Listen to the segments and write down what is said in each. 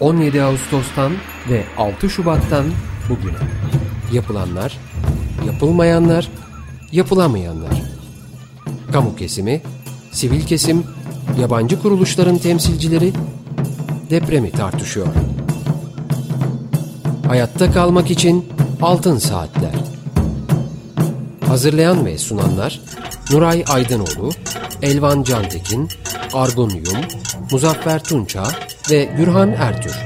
17 Ağustos'tan ve 6 Şubat'tan bugüne. Yapılanlar, yapılmayanlar, yapılamayanlar. Kamu kesimi, sivil kesim, yabancı kuruluşların temsilcileri depremi tartışıyor. Hayatta kalmak için Altın Saatler. Hazırlayan ve sunanlar Nuray Aydınoğlu, Elvan Cantekin, Argun Yum, Muzaffer Tunça ve Gürhan Ertür.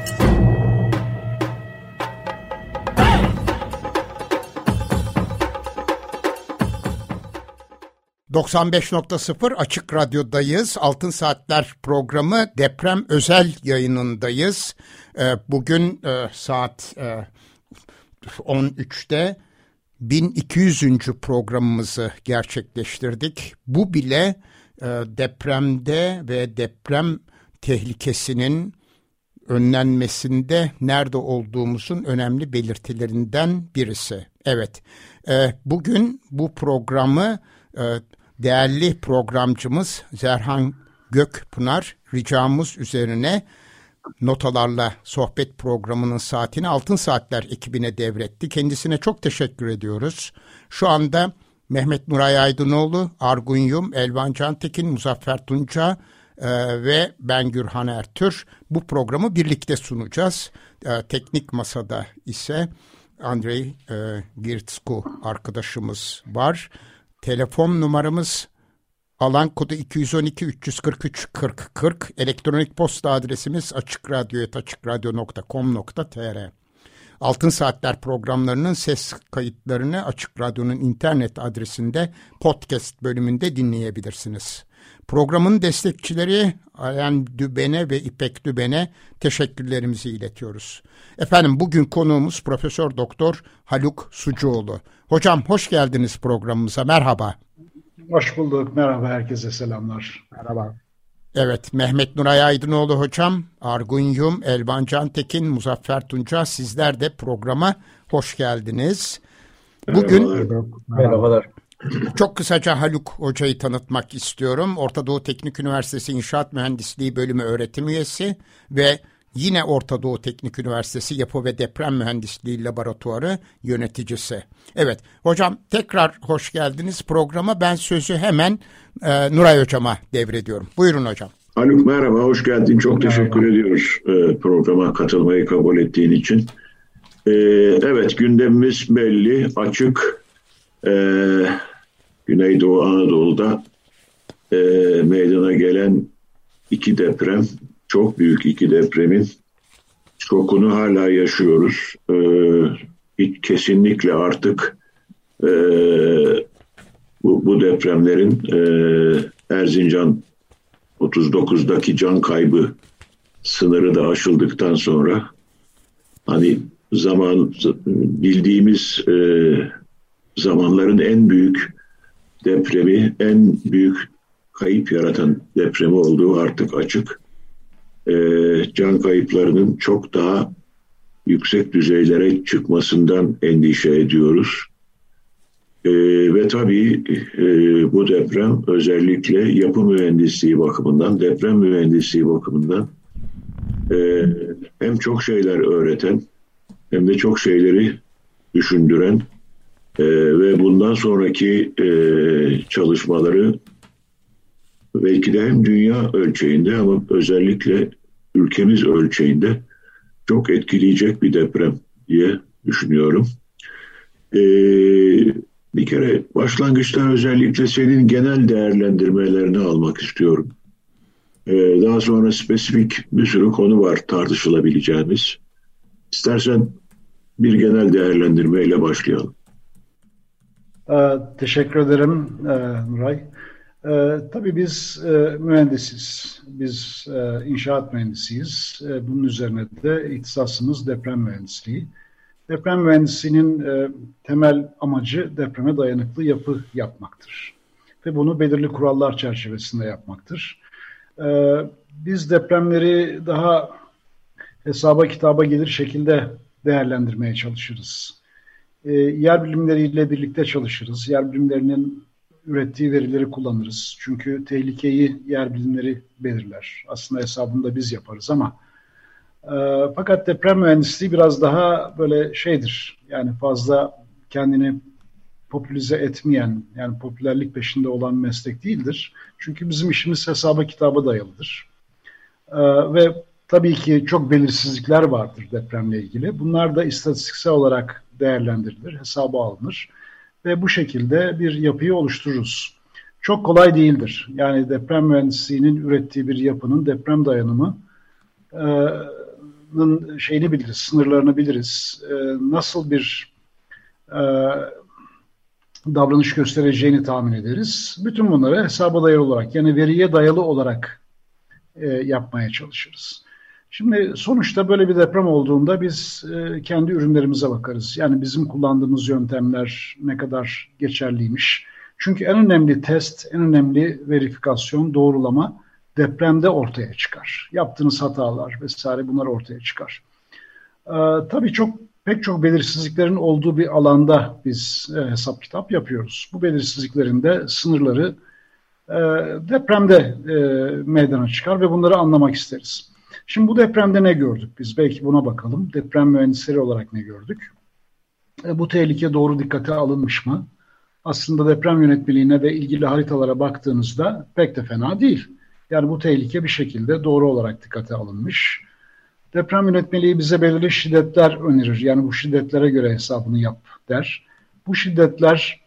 ...95.0 Açık Radyo'dayız. Altın Saatler programı deprem özel yayınındayız. Ee, bugün e, saat 13'te e, 1200. programımızı gerçekleştirdik. Bu bile depremde ve deprem tehlikesinin önlenmesinde nerede olduğumuzun önemli belirtilerinden birisi. Evet, e, bugün bu programı e, değerli programcımız Zerhan Gökpınar ricamız üzerine notalarla sohbet programının saatini Altın Saatler ekibine devretti. Kendisine çok teşekkür ediyoruz. Şu anda Mehmet Nuray Aydınoğlu, Argun Yum, Elvan Cantekin, Muzaffer Tunca e, ve ben Gürhan Ertür bu programı birlikte sunacağız. E, teknik masada ise Andrei e, Girtsku arkadaşımız var. Telefon numaramız Alan kodu 212 343 40 40. Elektronik posta adresimiz açıkradyo.com.tr Altın Saatler programlarının ses kayıtlarını Açık Radyo'nun internet adresinde podcast bölümünde dinleyebilirsiniz. Programın destekçileri Alen Düben'e ve İpek Düben'e teşekkürlerimizi iletiyoruz. Efendim bugün konuğumuz Profesör Doktor Haluk Sucuoğlu. Hocam hoş geldiniz programımıza. Merhaba. Hoş bulduk. Merhaba herkese selamlar. Merhaba. Evet, Mehmet Nuray Aydınoğlu hocam, Argun Yum, Elvan Cantekin, Muzaffer Tunca sizler de programa hoş geldiniz. Bugün Merhabalar. Merhabalar. Çok kısaca Haluk Hoca'yı tanıtmak istiyorum. Orta Doğu Teknik Üniversitesi İnşaat Mühendisliği Bölümü öğretim üyesi ve Yine Orta Doğu Teknik Üniversitesi Yapı ve Deprem Mühendisliği Laboratuvarı yöneticisi. Evet hocam tekrar hoş geldiniz programa. Ben sözü hemen e, Nuray hocama devrediyorum. Buyurun hocam. Haluk merhaba, hoş geldin. Çok merhaba. teşekkür ediyoruz e, programa katılmayı kabul ettiğin için. E, evet gündemimiz belli, açık. E, Güneydoğu Anadolu'da e, meydana gelen iki deprem çok büyük iki depremin şokunu hala yaşıyoruz. Hiç kesinlikle artık e, bu, bu depremlerin e, Erzincan 39'daki can kaybı sınırı da aşıldıktan sonra hani zaman bildiğimiz e, zamanların en büyük depremi, en büyük kayıp yaratan depremi olduğu artık açık e, can kayıplarının çok daha yüksek düzeylere çıkmasından endişe ediyoruz. E, ve tabii e, bu deprem özellikle yapı mühendisliği bakımından, deprem mühendisliği bakımından e, hem çok şeyler öğreten hem de çok şeyleri düşündüren e, ve bundan sonraki e, çalışmaları belki de hem dünya ölçeğinde ama özellikle ülkemiz ölçeğinde çok etkileyecek bir deprem diye düşünüyorum. Ee, bir kere başlangıçta özellikle senin genel değerlendirmelerini almak istiyorum. Ee, daha sonra spesifik bir sürü konu var tartışılabileceğimiz. İstersen bir genel değerlendirmeyle başlayalım. Ee, teşekkür ederim e, Nuray. Ee, tabii biz e, mühendisiz, biz e, inşaat mühendisiyiz. E, bunun üzerine de ihtisasımız deprem mühendisliği. Deprem mühendisliğinin e, temel amacı depreme dayanıklı yapı yapmaktır. Ve bunu belirli kurallar çerçevesinde yapmaktır. E, biz depremleri daha hesaba kitaba gelir şekilde değerlendirmeye çalışırız. E, yer bilimleriyle birlikte çalışırız. Yer bilimlerinin ürettiği verileri kullanırız. Çünkü tehlikeyi yer bilimleri belirler. Aslında hesabını da biz yaparız ama E, fakat deprem mühendisliği biraz daha böyle şeydir. Yani fazla kendini popülize etmeyen, yani popülerlik peşinde olan meslek değildir. Çünkü bizim işimiz hesaba kitaba dayalıdır. E, ve tabii ki çok belirsizlikler vardır depremle ilgili. Bunlar da istatistiksel olarak değerlendirilir, hesaba alınır ve bu şekilde bir yapıyı oluştururuz. Çok kolay değildir. Yani deprem mühendisliğinin ürettiği bir yapının deprem dayanımı şeyini biliriz, sınırlarını biliriz. Nasıl bir davranış göstereceğini tahmin ederiz. Bütün bunları hesaba dayalı olarak yani veriye dayalı olarak yapmaya çalışırız. Şimdi sonuçta böyle bir deprem olduğunda biz e, kendi ürünlerimize bakarız. Yani bizim kullandığımız yöntemler ne kadar geçerliymiş. Çünkü en önemli test, en önemli verifikasyon, doğrulama depremde ortaya çıkar. Yaptığınız hatalar vesaire bunlar ortaya çıkar. Ee, tabii çok pek çok belirsizliklerin olduğu bir alanda biz e, hesap kitap yapıyoruz. Bu belirsizliklerin de sınırları e, depremde e, meydana çıkar ve bunları anlamak isteriz. Şimdi bu depremde ne gördük biz? Belki buna bakalım. Deprem mühendisleri olarak ne gördük? E, bu tehlike doğru dikkate alınmış mı? Aslında deprem yönetmeliğine ve ilgili haritalara baktığınızda pek de fena değil. Yani bu tehlike bir şekilde doğru olarak dikkate alınmış. Deprem yönetmeliği bize belirli şiddetler önerir. Yani bu şiddetlere göre hesabını yap der. Bu şiddetler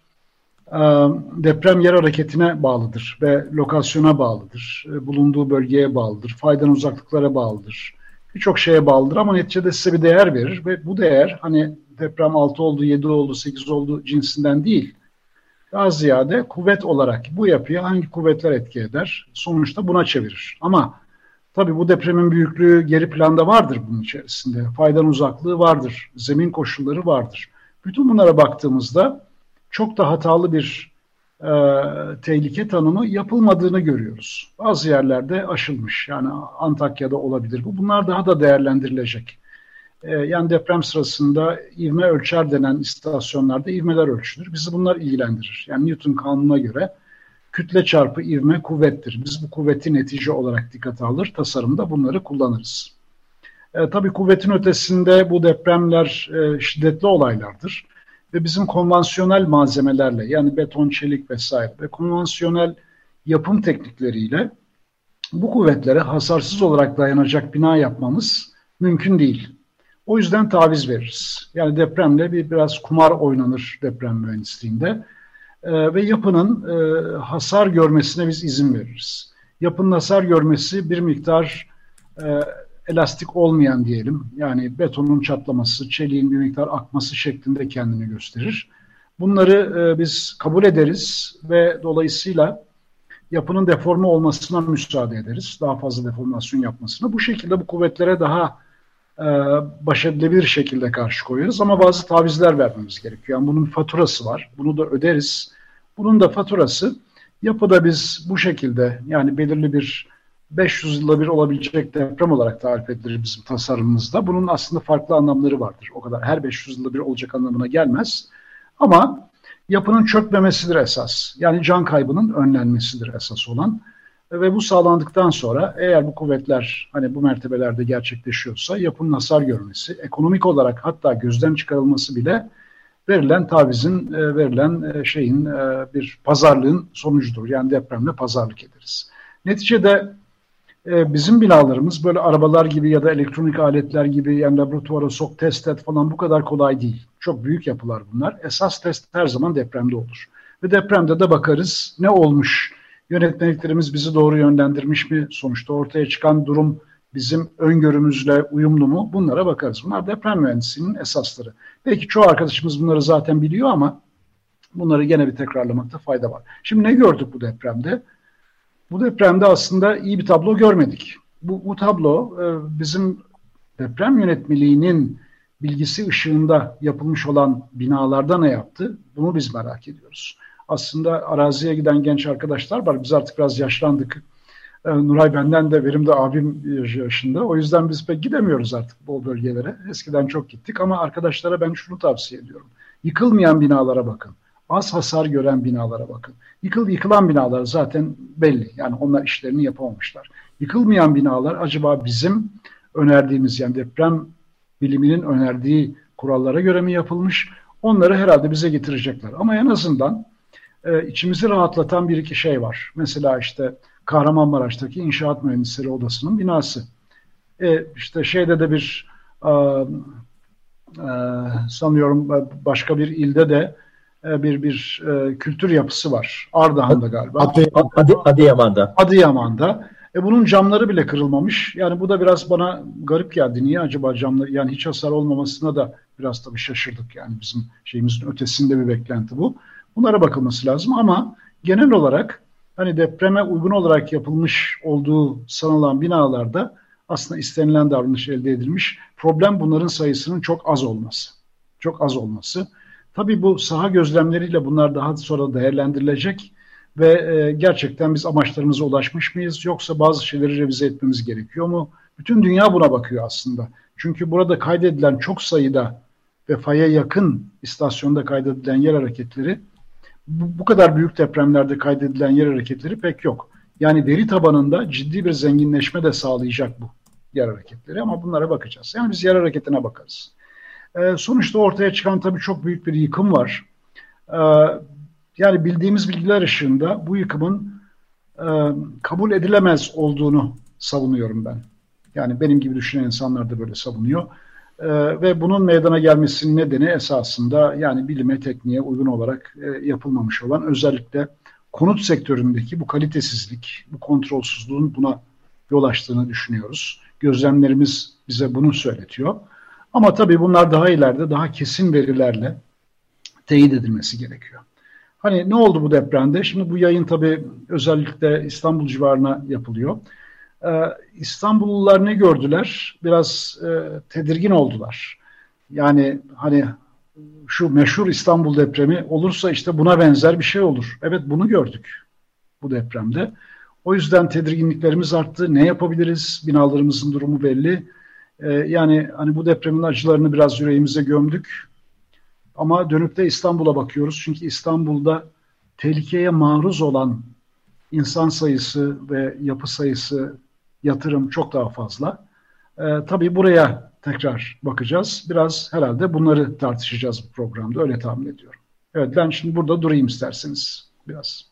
deprem yer hareketine bağlıdır ve lokasyona bağlıdır. E, bulunduğu bölgeye bağlıdır. Faydan uzaklıklara bağlıdır. Birçok şeye bağlıdır ama neticede size bir değer verir ve bu değer hani deprem 6 oldu, 7 oldu, 8 oldu cinsinden değil. Daha ziyade kuvvet olarak bu yapıya hangi kuvvetler etki eder? Sonuçta buna çevirir. Ama tabii bu depremin büyüklüğü geri planda vardır bunun içerisinde. Faydan uzaklığı vardır. Zemin koşulları vardır. Bütün bunlara baktığımızda çok da hatalı bir e, tehlike tanımı yapılmadığını görüyoruz. Bazı yerlerde aşılmış. Yani Antakya'da olabilir bu. Bunlar daha da değerlendirilecek. E, yani deprem sırasında ivme ölçer denen istasyonlarda ivmeler ölçülür. Bizi bunlar ilgilendirir. Yani Newton kanununa göre kütle çarpı ivme kuvvettir. Biz bu kuvveti netice olarak dikkate alır, tasarımda bunları kullanırız. E, tabii kuvvetin ötesinde bu depremler e, şiddetli olaylardır ve bizim konvansiyonel malzemelerle yani beton, çelik vesaire ve konvansiyonel yapım teknikleriyle bu kuvvetlere hasarsız olarak dayanacak bina yapmamız mümkün değil. O yüzden taviz veririz. Yani depremle bir biraz kumar oynanır deprem mühendisliğinde e, ve yapının e, hasar görmesine biz izin veririz. Yapının hasar görmesi bir miktar e, elastik olmayan diyelim yani betonun çatlaması, çeliğin bir miktar akması şeklinde kendini gösterir. Bunları e, biz kabul ederiz ve dolayısıyla yapının deforme olmasına müsaade ederiz. Daha fazla deformasyon yapmasına. Bu şekilde bu kuvvetlere daha e, baş edilebilir şekilde karşı koyuyoruz ama bazı tavizler vermemiz gerekiyor. Yani bunun faturası var. Bunu da öderiz. Bunun da faturası yapıda biz bu şekilde yani belirli bir 500 yılda bir olabilecek deprem olarak tarif edilir bizim tasarımımızda. Bunun aslında farklı anlamları vardır. O kadar her 500 yılda bir olacak anlamına gelmez. Ama yapının çökmemesidir esas. Yani can kaybının önlenmesidir esas olan. Ve bu sağlandıktan sonra eğer bu kuvvetler hani bu mertebelerde gerçekleşiyorsa yapının hasar görmesi, ekonomik olarak hatta gözden çıkarılması bile verilen tavizin, e, verilen e, şeyin e, bir pazarlığın sonucudur. Yani depremle pazarlık ederiz. Neticede e, bizim binalarımız böyle arabalar gibi ya da elektronik aletler gibi yani laboratuvara sok test et falan bu kadar kolay değil. Çok büyük yapılar bunlar. Esas test her zaman depremde olur. Ve depremde de bakarız ne olmuş, yönetmeliklerimiz bizi doğru yönlendirmiş mi, sonuçta ortaya çıkan durum bizim öngörümüzle uyumlu mu bunlara bakarız. Bunlar deprem mühendisliğinin esasları. Belki çoğu arkadaşımız bunları zaten biliyor ama bunları gene bir tekrarlamakta fayda var. Şimdi ne gördük bu depremde? Bu depremde aslında iyi bir tablo görmedik. Bu, bu tablo e, bizim deprem yönetmeliğinin bilgisi ışığında yapılmış olan binalarda ne yaptı? Bunu biz merak ediyoruz. Aslında araziye giden genç arkadaşlar var. Biz artık biraz yaşlandık. E, Nuray benden de benim de abim yaşında. O yüzden biz pek gidemiyoruz artık bu bölgelere. Eskiden çok gittik ama arkadaşlara ben şunu tavsiye ediyorum. Yıkılmayan binalara bakın az hasar gören binalara bakın. Yıkıl, yıkılan binalar zaten belli. Yani onlar işlerini yapamamışlar. Yıkılmayan binalar acaba bizim önerdiğimiz yani deprem biliminin önerdiği kurallara göre mi yapılmış? Onları herhalde bize getirecekler. Ama en azından e, içimizi rahatlatan bir iki şey var. Mesela işte Kahramanmaraş'taki İnşaat Mühendisleri Odası'nın binası. E, işte şeyde de bir e, e, sanıyorum başka bir ilde de bir bir e, kültür yapısı var. Ardahan'da galiba. Adı, adı, Adıyaman'da. Adıyaman'da. E bunun camları bile kırılmamış. Yani bu da biraz bana garip geldi. Niye acaba camları yani hiç hasar olmamasına da biraz tabii şaşırdık. Yani bizim şeyimizin ötesinde bir beklenti bu. Bunlara bakılması lazım ama genel olarak hani depreme uygun olarak yapılmış olduğu sanılan binalarda aslında istenilen davranış elde edilmiş. Problem bunların sayısının çok az olması. Çok az olması. Tabii bu saha gözlemleriyle bunlar daha sonra değerlendirilecek ve e, gerçekten biz amaçlarımıza ulaşmış mıyız yoksa bazı şeyleri revize etmemiz gerekiyor mu? Bütün dünya buna bakıyor aslında. Çünkü burada kaydedilen çok sayıda ve faya yakın istasyonda kaydedilen yer hareketleri bu, bu kadar büyük depremlerde kaydedilen yer hareketleri pek yok. Yani veri tabanında ciddi bir zenginleşme de sağlayacak bu yer hareketleri ama bunlara bakacağız. Yani biz yer hareketine bakarız. E, sonuçta ortaya çıkan tabii çok büyük bir yıkım var. E, yani bildiğimiz bilgiler ışığında bu yıkımın e, kabul edilemez olduğunu savunuyorum ben. Yani benim gibi düşünen insanlar da böyle savunuyor. E, ve bunun meydana gelmesinin nedeni esasında yani bilime, tekniğe uygun olarak e, yapılmamış olan özellikle konut sektöründeki bu kalitesizlik, bu kontrolsüzlüğün buna yol açtığını düşünüyoruz. Gözlemlerimiz bize bunu söyletiyor. Ama tabii bunlar daha ileride daha kesin verilerle teyit edilmesi gerekiyor. Hani ne oldu bu depremde? Şimdi bu yayın tabii özellikle İstanbul civarına yapılıyor. Ee, İstanbullular ne gördüler? Biraz e, tedirgin oldular. Yani hani şu meşhur İstanbul depremi olursa işte buna benzer bir şey olur. Evet bunu gördük bu depremde. O yüzden tedirginliklerimiz arttı. Ne yapabiliriz? Binalarımızın durumu belli. Ee, yani hani bu depremin acılarını biraz yüreğimize gömdük. Ama dönüp de İstanbul'a bakıyoruz. Çünkü İstanbul'da tehlikeye maruz olan insan sayısı ve yapı sayısı, yatırım çok daha fazla. Ee, tabii buraya tekrar bakacağız. Biraz herhalde bunları tartışacağız bu programda. Öyle tahmin ediyorum. Evet ben şimdi burada durayım isterseniz biraz.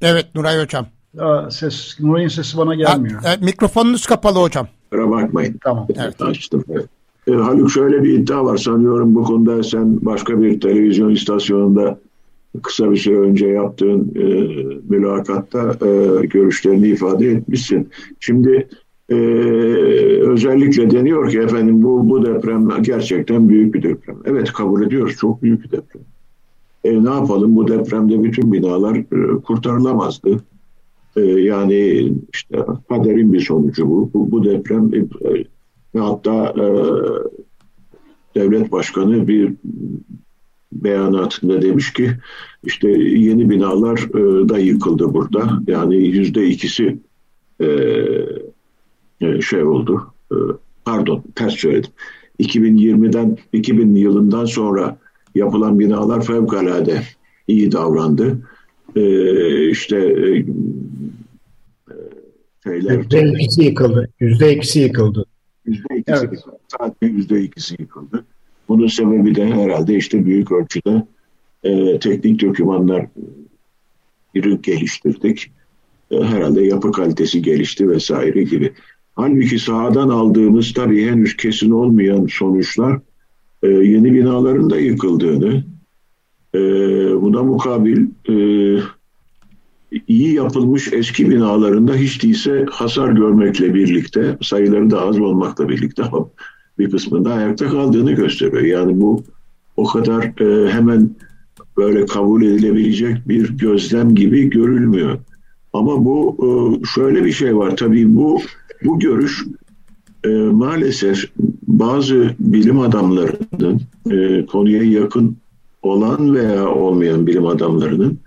Evet Nuray Hocam. Aa, ses, Nuray'ın sesi bana gelmiyor. Ha, e, mikrofonunuz kapalı hocam. Kusura bakmayın. Tamam. Evet. Açtım. E, Haluk şöyle bir iddia var sanıyorum bu konuda sen başka bir televizyon istasyonunda kısa bir süre önce yaptığın e, mülakatta e, görüşlerini ifade etmişsin. Şimdi e, özellikle deniyor ki efendim bu, bu deprem gerçekten büyük bir deprem. Evet kabul ediyoruz çok büyük bir deprem. E, ne yapalım bu depremde bütün binalar e, kurtarılamazdı. E, yani işte kaderin bir sonucu bu. Bu, bu deprem e, ve hatta e, devlet başkanı bir beyanatında demiş ki işte yeni binalar e, da yıkıldı burada. Yani yüzde ikisi e, e, şey oldu. E, pardon ters söyledim. 2020'den 2000 yılından sonra yapılan binalar fevkalade iyi davrandı. E, işte e, şeyler... Yüzde ikisi yıkıldı. Yüzde ikisi yıkıldı. Yüzde ikisi evet. yıkıldı. Sadece yüzde ikisi yıkıldı. Bunun sebebi de herhalde işte büyük ölçüde e, teknik dokümanlar bir geliştirdik. E, herhalde yapı kalitesi gelişti vesaire gibi. Halbuki sahadan aldığımız tabii henüz kesin olmayan sonuçlar e, yeni binaların da yıkıldığını, e, buna mukabil e, iyi yapılmış eski binalarında hiç değilse hasar görmekle birlikte, sayıları da az olmakla birlikte bir kısmında ayakta kaldığını gösteriyor. Yani bu o kadar e, hemen böyle kabul edilebilecek bir gözlem gibi görülmüyor. Ama bu e, şöyle bir şey var tabii bu bu görüş e, maalesef bazı bilim adamlarının e, konuya yakın olan veya olmayan bilim adamlarının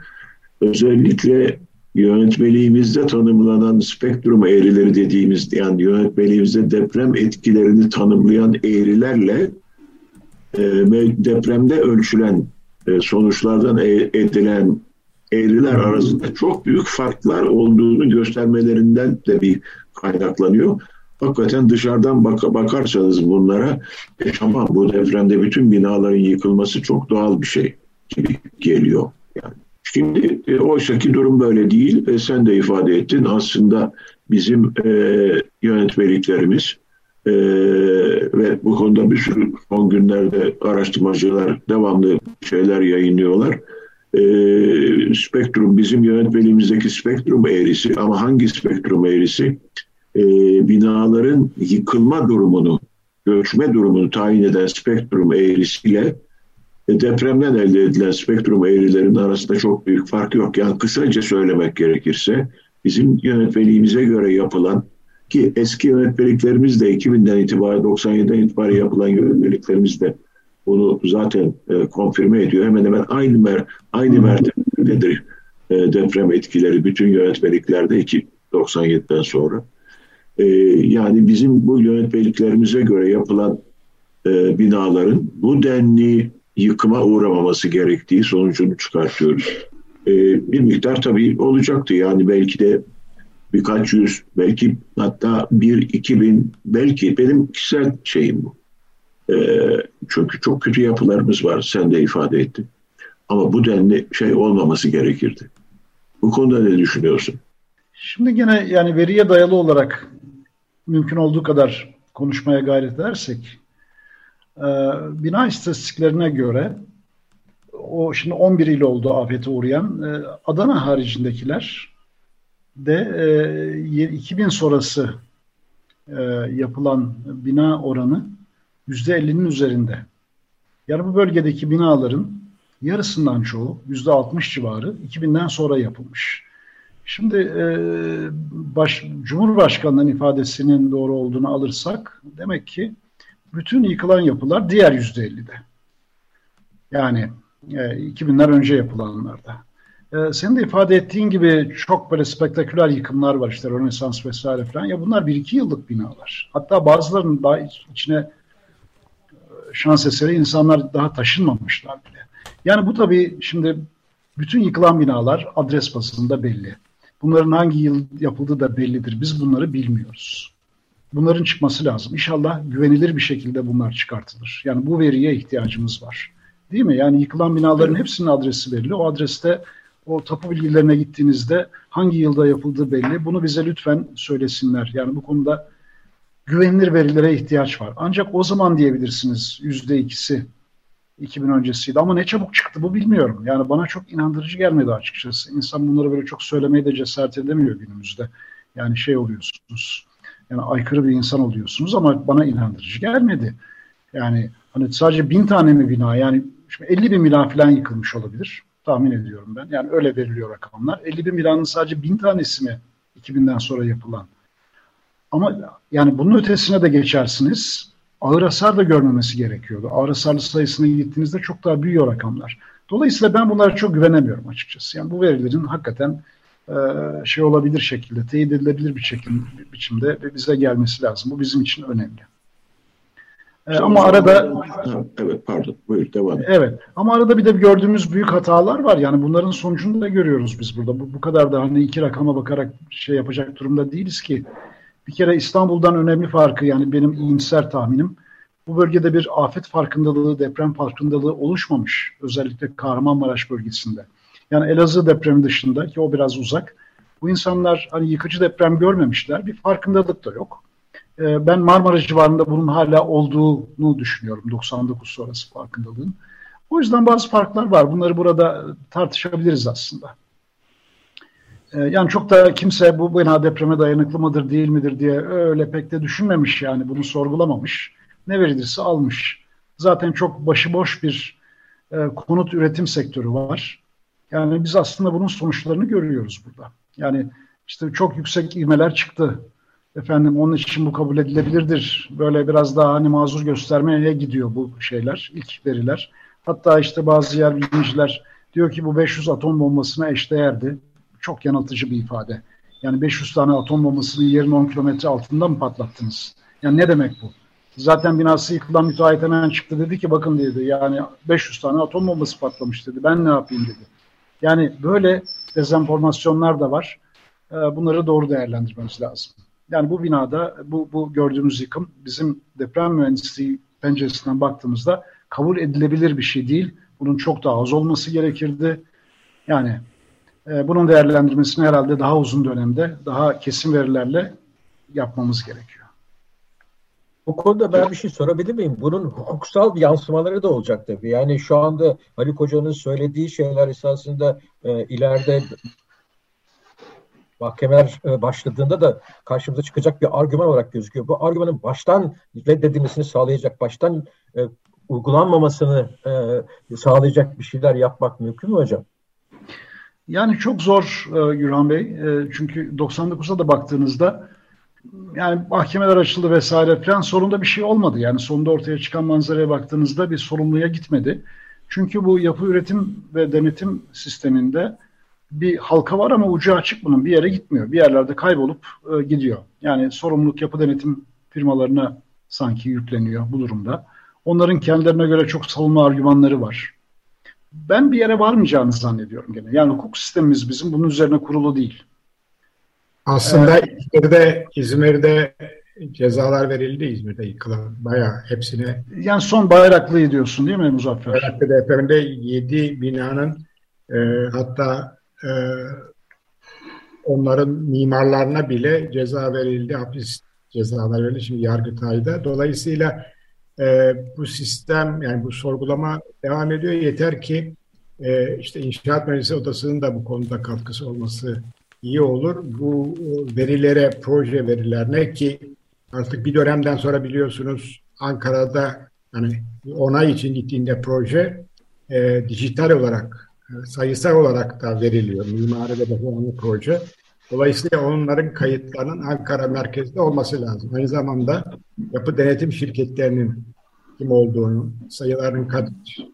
özellikle yönetmeliğimizde tanımlanan spektrum eğrileri dediğimiz yani yönetmeliğimizde deprem etkilerini tanımlayan eğrilerle e, depremde ölçülen e, sonuçlardan e, edilen eğriler arasında çok büyük farklar olduğunu göstermelerinden de bir kaynaklanıyor. hakikaten dışarıdan bak bakarsanız bunlara e, tamam bu depremde bütün binaların yıkılması çok doğal bir şey gibi geliyor. Yani şimdi e, oysaki durum böyle değil. E, sen de ifade ettin aslında bizim e, yönetmeliklerimiz e, ve bu konuda bir sürü son günlerde araştırmacılar devamlı şeyler yayınlıyorlar. E, spektrum bizim yönetmeliğimizdeki spektrum eğrisi ama hangi spektrum eğrisi? E, binaların yıkılma durumunu, göçme durumunu tayin eden spektrum eğrisiyle depremden elde edilen spektrum eğrilerinin arasında çok büyük fark yok. Yani kısaca söylemek gerekirse bizim yönetmeliğimize göre yapılan ki eski yönetmeliklerimiz de 2000'den itibaren 97'den itibaren yapılan yönetmeliklerimiz de bunu zaten e, konfirme ediyor. Hemen hemen aynı mer aynı mertebededir e, deprem etkileri bütün yönetmeliklerde 97'den sonra. E, yani bizim bu yönetmeliklerimize göre yapılan e, binaların bu denli yıkıma uğramaması gerektiği sonucunu çıkartıyoruz. E, bir miktar tabii olacaktı yani belki de birkaç yüz, belki hatta bir, iki bin, belki benim kişisel şeyim bu. E, çünkü çok kötü yapılarımız var, sen de ifade ettin. Ama bu denli şey olmaması gerekirdi. Bu konuda ne düşünüyorsun? Şimdi yine yani veriye dayalı olarak mümkün olduğu kadar konuşmaya gayret edersek e, bina istatistiklerine göre o şimdi 11 il oldu afete uğrayan e, Adana haricindekiler de e, 2000 sonrası e, yapılan bina oranı %50'nin üzerinde. Yani bu bölgedeki binaların yarısından çoğu %60 civarı 2000'den sonra yapılmış. Şimdi e, baş, Cumhurbaşkanı'nın ifadesinin doğru olduğunu alırsak demek ki bütün yıkılan yapılar diğer %50'de. Yani e, 2000'ler önce yapılanlarda. E, senin de ifade ettiğin gibi çok böyle spektaküler yıkımlar var işte Rönesans vesaire falan. Ya bunlar bir iki yıllık binalar. Hatta bazılarının daha içine e, şans eseri insanlar daha taşınmamışlar bile. Yani bu tabii şimdi bütün yıkılan binalar adres bazında belli. Bunların hangi yıl yapıldığı da bellidir. Biz bunları bilmiyoruz. Bunların çıkması lazım. İnşallah güvenilir bir şekilde bunlar çıkartılır. Yani bu veriye ihtiyacımız var. Değil mi? Yani yıkılan binaların hepsinin adresi belli. O adreste o tapu bilgilerine gittiğinizde hangi yılda yapıldığı belli. Bunu bize lütfen söylesinler. Yani bu konuda güvenilir verilere ihtiyaç var. Ancak o zaman diyebilirsiniz yüzde ikisi 2000 öncesiydi. Ama ne çabuk çıktı bu bilmiyorum. Yani bana çok inandırıcı gelmedi açıkçası. İnsan bunları böyle çok söylemeye de cesaret edemiyor günümüzde. Yani şey oluyorsunuz. Yani aykırı bir insan oluyorsunuz ama bana inandırıcı gelmedi. Yani hani sadece bin tane mi bina yani şimdi 50 bin bina falan yıkılmış olabilir. Tahmin ediyorum ben. Yani öyle veriliyor rakamlar. 50 bin binanın sadece bin tanesi mi 2000'den sonra yapılan? Ama yani bunun ötesine de geçersiniz. Ağır hasar da görmemesi gerekiyordu. Ağır hasarlı sayısına gittiğinizde çok daha büyüyor rakamlar. Dolayısıyla ben bunlara çok güvenemiyorum açıkçası. Yani bu verilerin hakikaten şey olabilir şekilde, teyit edilebilir bir şekilde, biçimde ve bize gelmesi lazım. Bu bizim için önemli. Ee, ama arada evet pardon buyur devam et. Evet ama arada bir de gördüğümüz büyük hatalar var. Yani bunların sonucunu da görüyoruz biz burada. Bu, bu kadar da hani iki rakama bakarak şey yapacak durumda değiliz ki. Bir kere İstanbul'dan önemli farkı yani benim iyimser tahminim bu bölgede bir afet farkındalığı, deprem farkındalığı oluşmamış. Özellikle Kahramanmaraş bölgesinde. Yani Elazığ depremi dışında ki o biraz uzak. Bu insanlar hani yıkıcı deprem görmemişler. Bir farkındalık da yok. Ee, ben Marmara civarında bunun hala olduğunu düşünüyorum 99 sonrası farkındalığın. O yüzden bazı farklar var. Bunları burada tartışabiliriz aslında. Ee, yani çok da kimse bu bina depreme dayanıklı mıdır değil midir diye öyle pek de düşünmemiş yani bunu sorgulamamış. Ne verilirse almış. Zaten çok başıboş bir e, konut üretim sektörü var. Yani biz aslında bunun sonuçlarını görüyoruz burada. Yani işte çok yüksek ivmeler çıktı efendim onun için bu kabul edilebilirdir. Böyle biraz daha hani mazur göstermeye gidiyor bu şeyler, ilk veriler. Hatta işte bazı yer bilimciler diyor ki bu 500 atom bombasına eşdeğerdi. Çok yanıltıcı bir ifade. Yani 500 tane atom bombasının yerin 10 kilometre altında mı patlattınız? Yani ne demek bu? Zaten binası yıkılan müteahhit hemen çıktı dedi ki bakın dedi yani 500 tane atom bombası patlamış dedi. Ben ne yapayım dedi. Yani böyle dezenformasyonlar da var. Bunları doğru değerlendirmemiz lazım. Yani bu binada bu, bu gördüğümüz yıkım bizim deprem mühendisliği penceresinden baktığımızda kabul edilebilir bir şey değil. Bunun çok daha az olması gerekirdi. Yani e, bunun değerlendirmesini herhalde daha uzun dönemde, daha kesin verilerle yapmamız gerekiyor. Bu konuda ben bir şey sorabilir miyim? Bunun hukuksal yansımaları da olacak tabii. Yani şu anda Haluk Hoca'nın söylediği şeyler esasında e, ileride mahkemeler e, başladığında da karşımıza çıkacak bir argüman olarak gözüküyor. Bu argümanın baştan reddedilmesini sağlayacak, baştan e, uygulanmamasını e, sağlayacak bir şeyler yapmak mümkün mü hocam? Yani çok zor e, Gürhan Bey. E, çünkü 99'a da baktığınızda yani mahkemeler açıldı vesaire falan sorunda bir şey olmadı. Yani sonunda ortaya çıkan manzaraya baktığınızda bir sorumluya gitmedi. Çünkü bu yapı üretim ve denetim sisteminde bir halka var ama ucu açık bunun. Bir yere gitmiyor. Bir yerlerde kaybolup e, gidiyor. Yani sorumluluk yapı denetim firmalarına sanki yükleniyor bu durumda. Onların kendilerine göre çok savunma argümanları var. Ben bir yere varmayacağını zannediyorum gene. Yani hukuk sistemimiz bizim bunun üzerine kurulu değil. Aslında ee, İzmir'de, İzmir'de cezalar verildi İzmir'de yıkılan bayağı hepsine. Yani son Bayraklı'yı diyorsun değil mi Muzaffer? Bayraklı depreminde 7 binanın e, hatta e, onların mimarlarına bile ceza verildi, hapis cezalar verildi şimdi Yargıtay'da. Dolayısıyla e, bu sistem yani bu sorgulama devam ediyor. Yeter ki e, işte İnşaat Mühendisleri Odası'nın da bu konuda katkısı olması iyi olur. Bu verilere, proje verilerine ki artık bir dönemden sonra biliyorsunuz Ankara'da hani onay için gittiğinde proje e, dijital olarak, e, sayısal olarak da veriliyor. Mimari ve depolanma proje. Dolayısıyla onların kayıtlarının Ankara merkezde olması lazım. Aynı zamanda yapı denetim şirketlerinin kim olduğunu, sayılarının kaç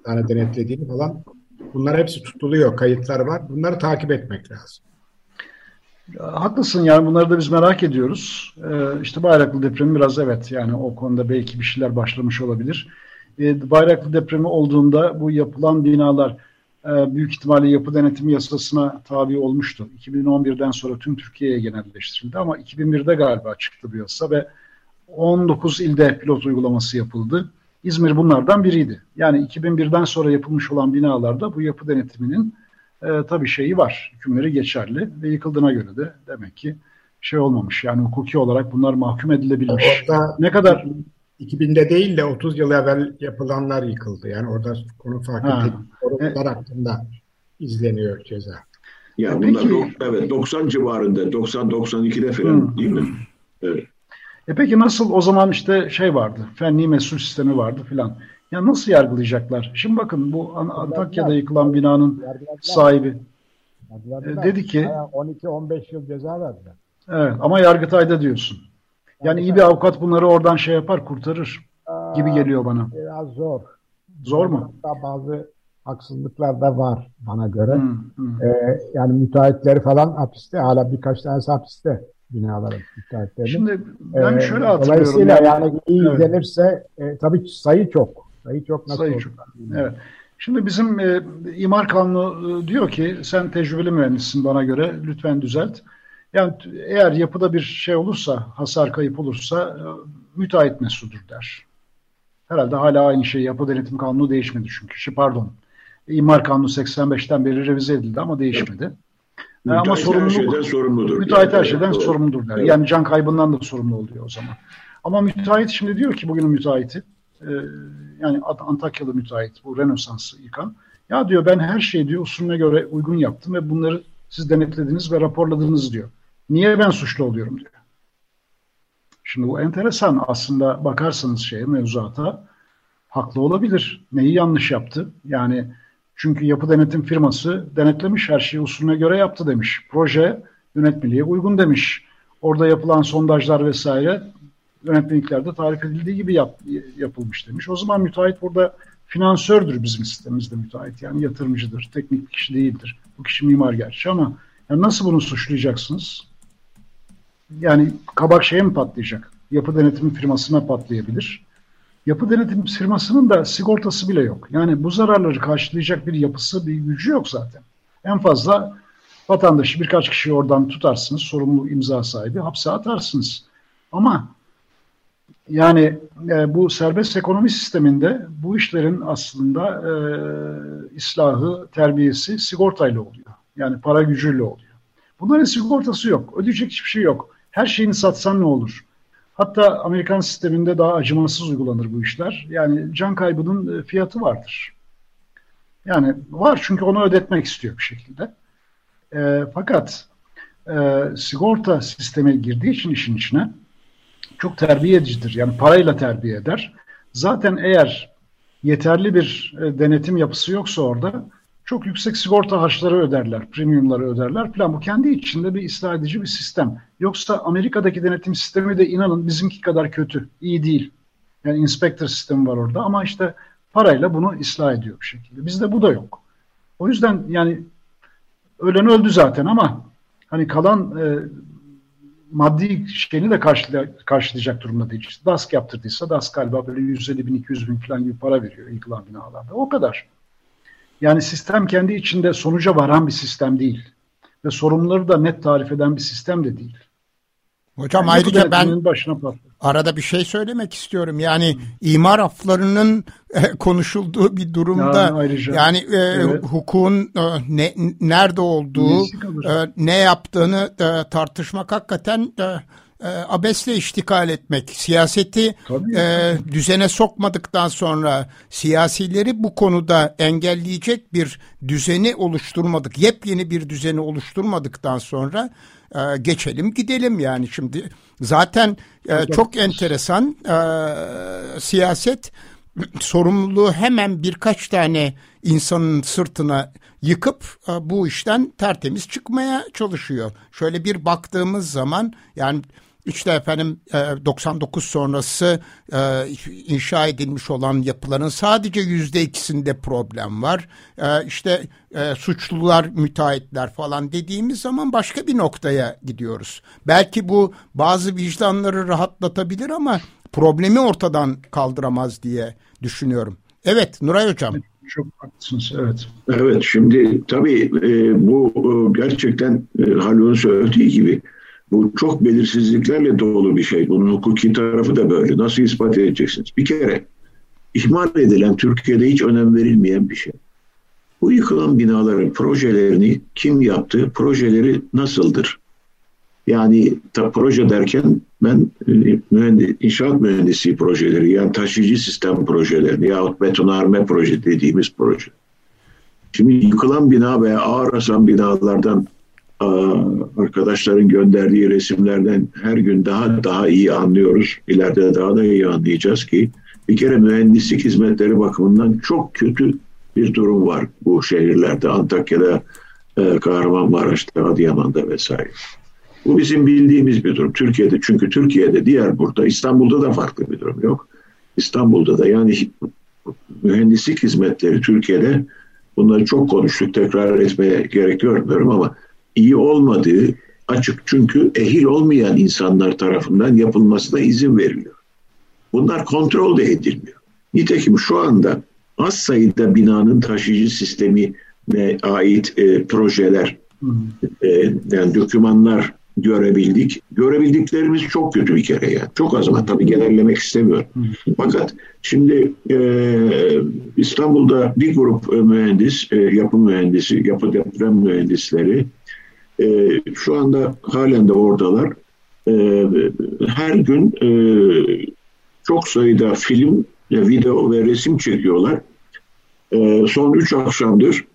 tane denetlediğini falan bunlar hepsi tutuluyor, kayıtlar var. Bunları takip etmek lazım. Haklısın yani bunları da biz merak ediyoruz. Ee, işte Bayraklı depremi biraz evet yani o konuda belki bir şeyler başlamış olabilir. Ee, Bayraklı depremi olduğunda bu yapılan binalar e, büyük ihtimalle yapı denetimi yasasına tabi olmuştu. 2011'den sonra tüm Türkiye'ye genelleştirildi ama 2001'de galiba çıktı bu yasa ve 19 ilde pilot uygulaması yapıldı. İzmir bunlardan biriydi. Yani 2001'den sonra yapılmış olan binalarda bu yapı denetiminin e, tabii şeyi var. Hükümleri geçerli ve yıkıldığına göre de demek ki şey olmamış. Yani hukuki olarak bunlar mahkum edilebilmiş. Orada ne kadar 2000'de değil de 30 yıl evvel yapılanlar yıkıldı. Yani orada konu farklı sorunlar e, hakkında izleniyor ceza. Ya e, bunlar peki, evet 90 civarında 90-92'de falan değil mi? Evet. E peki nasıl o zaman işte şey vardı, fenli mesul sistemi vardı filan. Ya nasıl yargılayacaklar? Şimdi bakın bu Antakya'da yıkılan binanın sahibi e, dedi ki 12-15 yıl ceza verdiler. Evet ama Yargıtay'da diyorsun. Yani iyi bir avukat bunları oradan şey yapar, kurtarır gibi geliyor bana. Biraz zor. Zor mu? Hatta bazı haksızlıklar da var bana göre. Hmm, hmm. Ee, yani müteahhitleri falan hapiste, hala birkaç tanesi hapiste binaların müteahhitleri. Şimdi ben şöyle hatırlıyorum. Dolayısıyla yani, yani iyi evet. izlenirse e, tabii sayı çok. Sayı çok nasıl Sayı çok. Evet. Şimdi bizim e, imar kanunu e, diyor ki sen tecrübeli mühendissin bana göre lütfen düzelt. Yani eğer yapıda bir şey olursa, hasar kayıp olursa e, müteahhit mesudur der. Herhalde hala aynı şey yapı denetim kanunu değişmedi çünkü. Şey, pardon. İmar kanunu 85'ten beri revize edildi ama değişmedi. Evet. Müteahhit ama sorumluluk, her şeyden sorumludur. Müteahhit yani. her şeyden evet. sorumludur der. Evet. Yani can kaybından da sorumlu oluyor o zaman. Ama müteahhit şimdi diyor ki bugünün müteahhiti e, yani Antakyalı müteahhit bu Rönesans'ı yıkan. Ya diyor ben her şeyi diyor usulüne göre uygun yaptım ve bunları siz denetlediniz ve raporladınız diyor. Niye ben suçlu oluyorum diyor. Şimdi bu enteresan aslında bakarsanız şeye mevzuata haklı olabilir. Neyi yanlış yaptı? Yani çünkü yapı denetim firması denetlemiş her şeyi usulüne göre yaptı demiş. Proje yönetmeliğe uygun demiş. Orada yapılan sondajlar vesaire yönetmeliklerde tarif edildiği gibi yap, yapılmış demiş. O zaman müteahhit burada finansördür bizim sistemimizde müteahhit. Yani yatırımcıdır, teknik bir kişi değildir. Bu kişi mimar gerçi ama yani nasıl bunu suçlayacaksınız? Yani kabak şeye mi patlayacak? Yapı denetim firmasına patlayabilir. Yapı denetim firmasının da sigortası bile yok. Yani bu zararları karşılayacak bir yapısı, bir gücü yok zaten. En fazla vatandaşı birkaç kişi oradan tutarsınız, sorumlu imza sahibi hapse atarsınız. Ama yani e, bu serbest ekonomi sisteminde bu işlerin aslında e, islahı, terbiyesi sigortayla oluyor. Yani para gücüyle oluyor. Bunların sigortası yok. Ödeyecek hiçbir şey yok. Her şeyini satsan ne olur? Hatta Amerikan sisteminde daha acımasız uygulanır bu işler. Yani can kaybının e, fiyatı vardır. Yani var çünkü onu ödetmek istiyor bir şekilde. E, fakat e, sigorta sistemi girdiği için işin içine çok terbiye edicidir. Yani parayla terbiye eder. Zaten eğer yeterli bir e, denetim yapısı yoksa orada çok yüksek sigorta harçları öderler, premiumları öderler falan. Bu kendi içinde bir ıslah edici bir sistem. Yoksa Amerika'daki denetim sistemi de inanın bizimki kadar kötü, iyi değil. Yani inspector sistemi var orada ama işte parayla bunu ıslah ediyor bir şekilde. Bizde bu da yok. O yüzden yani ölen öldü zaten ama hani kalan e, maddi şeyini de karşılayacak, durumda değil. İşte DASK yaptırdıysa DASK galiba böyle 150 bin 200 bin falan gibi para veriyor yıkılan binalarda. O kadar. Yani sistem kendi içinde sonuca varan bir sistem değil. Ve sorumluları da net tarif eden bir sistem de değil. Hocam yani ayrıca ben başına arada bir şey söylemek istiyorum. Yani Hı. imar aflarının e, konuşulduğu bir durumda yani, ayrıca, yani e, evet. hukukun e, ne nerede olduğu, e, ne yaptığını e, tartışmak hakikaten e, e, abesle iştikal etmek, siyaseti e, düzene sokmadıktan sonra siyasileri bu konuda engelleyecek bir düzeni oluşturmadık, yepyeni bir düzeni oluşturmadıktan sonra e, geçelim gidelim yani şimdi zaten e, çok enteresan e, siyaset sorumluluğu hemen birkaç tane insanın sırtına yıkıp e, bu işten tertemiz çıkmaya çalışıyor. Şöyle bir baktığımız zaman yani işte efendim 99 e, sonrası e, inşa edilmiş olan yapıların sadece yüzde ikisinde problem var. E, işte suçlular, müteahhitler falan dediğimiz zaman başka bir noktaya gidiyoruz. Belki bu bazı vicdanları rahatlatabilir ama problemi ortadan kaldıramaz diye düşünüyorum. Evet Nuray Hocam. Çok haklısınız evet. Evet şimdi tabii bu gerçekten e, söylediği gibi bu çok belirsizliklerle dolu bir şey. Bunun hukuki tarafı da böyle. Nasıl ispat edeceksiniz? Bir kere ihmal edilen Türkiye'de hiç önem verilmeyen bir şey. Bu yıkılan binaların projelerini kim yaptı? Projeleri nasıldır? Yani ta, proje derken ben e, mühendis, inşaat mühendisi projeleri yani taşıyıcı sistem projelerini yahut betonarme proje dediğimiz proje. Şimdi yıkılan bina veya ağır hasar binalardan arkadaşların gönderdiği resimlerden her gün daha daha iyi anlıyoruz. İleride daha da iyi anlayacağız ki bir kere mühendislik hizmetleri bakımından çok kötü bir durum var bu şehirlerde. Antakya'da, e, Kahramanmaraş'ta, Adıyaman'da vesaire. Bu bizim bildiğimiz bir durum. Türkiye'de çünkü Türkiye'de diğer burada İstanbul'da da farklı bir durum yok. İstanbul'da da yani mühendislik hizmetleri Türkiye'de bunları çok konuştuk tekrar etmeye gerek görmüyorum ama iyi olmadığı açık. Çünkü ehil olmayan insanlar tarafından yapılmasına izin veriliyor. Bunlar kontrol de edilmiyor. Nitekim şu anda az sayıda binanın taşıyıcı sistemine ait e, projeler, e, yani dokümanlar görebildik. Görebildiklerimiz çok kötü bir kere yani. Çok az ama tabii genellemek istemiyorum. Fakat şimdi e, İstanbul'da bir grup mühendis, e, yapı mühendisi, yapı deprem mühendisleri e, şu anda halen de oradalar. E, her gün e, çok sayıda film, video ve resim çekiyorlar. E, son üç akşamdır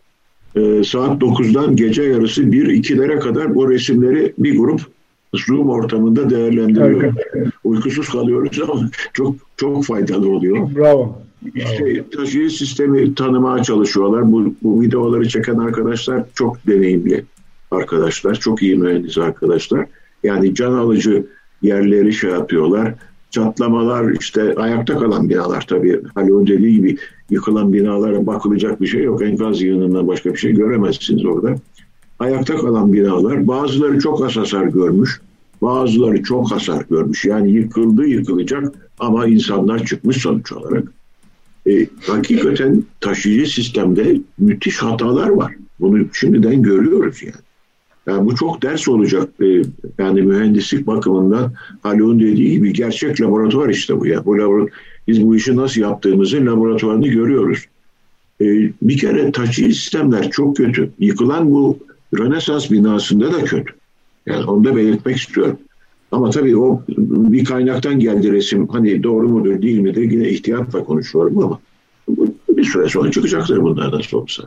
e, saat 9'dan gece yarısı 1-2'lere kadar bu resimleri bir grup Zoom ortamında değerlendiriyor. Uykusuz kalıyoruz ama çok çok faydalı oluyor. Bravo. İşte taşıyıcı sistemi tanımaya çalışıyorlar. Bu, bu videoları çeken arkadaşlar çok deneyimli arkadaşlar. Çok iyi mühendis arkadaşlar. Yani can alıcı yerleri şey yapıyorlar. Çatlamalar işte ayakta kalan binalar tabii. Haluk'un dediği gibi yıkılan binalara bakılacak bir şey yok. Enkaz yığınından başka bir şey göremezsiniz orada. Ayakta kalan binalar bazıları çok az hasar görmüş. Bazıları çok hasar görmüş. Yani yıkıldı yıkılacak ama insanlar çıkmış sonuç olarak. E, hakikaten taşıyıcı sistemde müthiş hatalar var. Bunu şimdiden görüyoruz yani. Yani bu çok ders olacak. Yani mühendislik bakımından Haluk'un dediği gibi gerçek laboratuvar işte bu. Ya. Bu laboratuvar, biz bu işi nasıl yaptığımızı laboratuvarını görüyoruz. E, bir kere taşıyıcı sistemler çok kötü. Yıkılan bu Rönesans binasında da kötü. Yani onu da belirtmek istiyorum. Ama tabii o bir kaynaktan geldi resim. Hani doğru mudur değil midir yine ihtiyatla konuşuyorum ama bir süre sonra çıkacaktır bunlar nasıl olsa.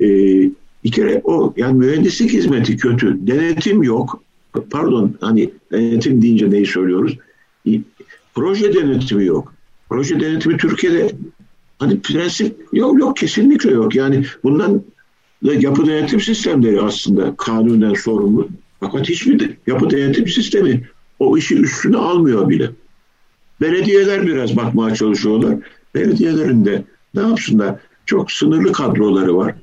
Ee, bir kere o yani mühendislik hizmeti kötü. Denetim yok. Pardon hani denetim deyince neyi söylüyoruz? Proje denetimi yok. Proje denetimi Türkiye'de hani prensip yok yok kesinlikle yok. Yani bundan yapı denetim sistemleri aslında kanunen sorumlu. Fakat hiçbir yapı denetim sistemi o işi üstüne almıyor bile. Belediyeler biraz bakmaya çalışıyorlar. Belediyelerin de ne yapsınlar? Çok sınırlı kadroları var.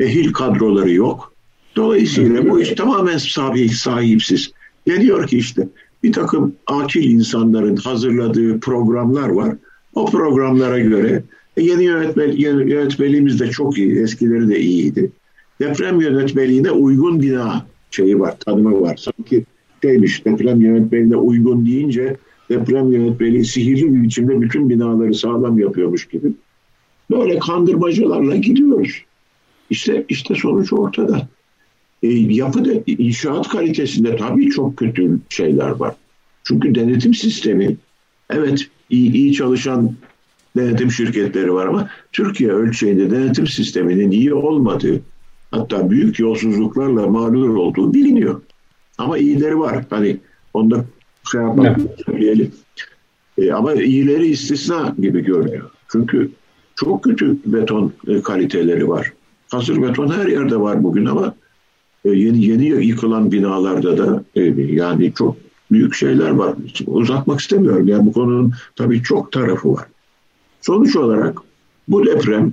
Ehil kadroları yok. Dolayısıyla bu iş tamamen sahip, sahipsiz. Deniyor ki işte bir takım akil insanların hazırladığı programlar var. O programlara göre e, yeni yönetmen, yönetmeliğimiz de çok iyi. Eskileri de iyiydi. Deprem yönetmeliğine uygun bina şeyi var, tanımı var. Sanki şeymiş deprem yönetmeliğine uygun deyince deprem yönetmeliği sihirli bir biçimde bütün binaları sağlam yapıyormuş gibi. Böyle kandırmacalarla gidiyoruz. İşte işte sonuç ortada. E, yapıda inşaat kalitesinde tabii çok kötü şeyler var. Çünkü denetim sistemi evet iyi, iyi çalışan denetim şirketleri var ama Türkiye ölçeğinde denetim sisteminin iyi olmadığı hatta büyük yolsuzluklarla mağdur olduğu biliniyor. Ama iyileri var. Hani onda şey yapmak evet. söyleyelim. E, ama iyileri istisna gibi görünüyor. Çünkü çok kötü beton e, kaliteleri var. Hazır beton her yerde var bugün ama e, yeni yeni yıkılan binalarda da e, yani çok büyük şeyler var. Uzatmak istemiyorum. Yani bu konunun tabii çok tarafı var. Sonuç olarak bu deprem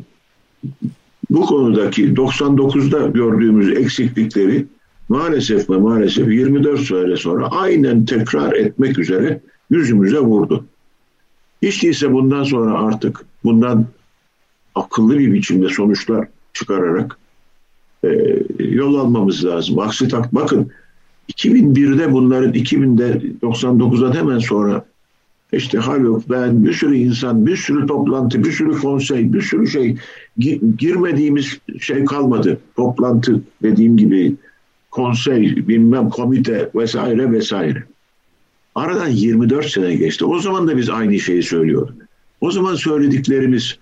bu konudaki 99'da gördüğümüz eksiklikleri maalesef ve maalesef 24 sene sonra aynen tekrar etmek üzere yüzümüze vurdu. Hiç değilse bundan sonra artık bundan akıllı bir biçimde sonuçlar çıkararak e, yol almamız lazım. Aksi tak bakın 2001'de bunların 2000'de 99'dan hemen sonra işte Haluk, ben, bir sürü insan, bir sürü toplantı, bir sürü konsey, bir sürü şey girmediğimiz şey kalmadı. Toplantı dediğim gibi konsey, bilmem komite vesaire vesaire. Aradan 24 sene geçti. O zaman da biz aynı şeyi söylüyorduk. O zaman söylediklerimiz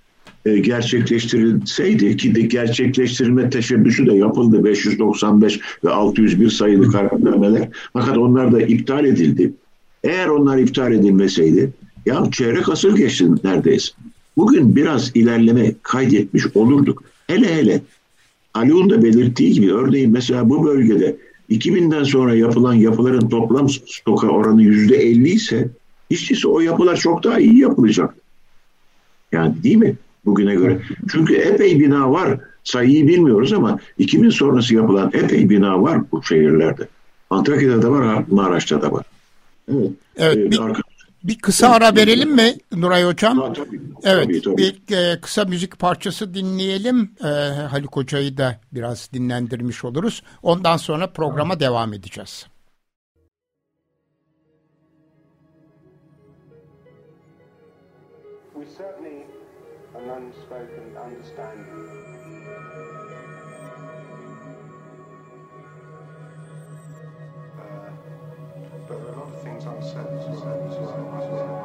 e, gerçekleştirilseydi ki de gerçekleştirilme teşebbüsü de yapıldı 595 ve 601 sayılı kararnameler. Fakat onlar da iptal edildi. Eğer onlar iptal edilmeseydi ya çeyrek asır geçti neredeyse. Bugün biraz ilerleme kaydetmiş olurduk. Hele hele Ali'nin da belirttiği gibi örneğin mesela bu bölgede 2000'den sonra yapılan yapıların toplam stoka oranı yüzde 50 ise hiç değilse o yapılar çok daha iyi yapılacak. Yani değil mi? Bugüne göre. Çünkü epey bina var. Sayıyı bilmiyoruz ama 2000 sonrası yapılan epey bina var bu şehirlerde. Antakya'da da var, Maraş'ta da var. Evet. evet ee, bir, bir kısa ara verelim mi Nuray Hocam? Ha, tabii, evet. Tabii, tabii. Bir e, kısa müzik parçası dinleyelim. E, Haluk Hoca'yı da biraz dinlendirmiş oluruz. Ondan sonra programa devam edeceğiz. but there are a lot of things unsaid.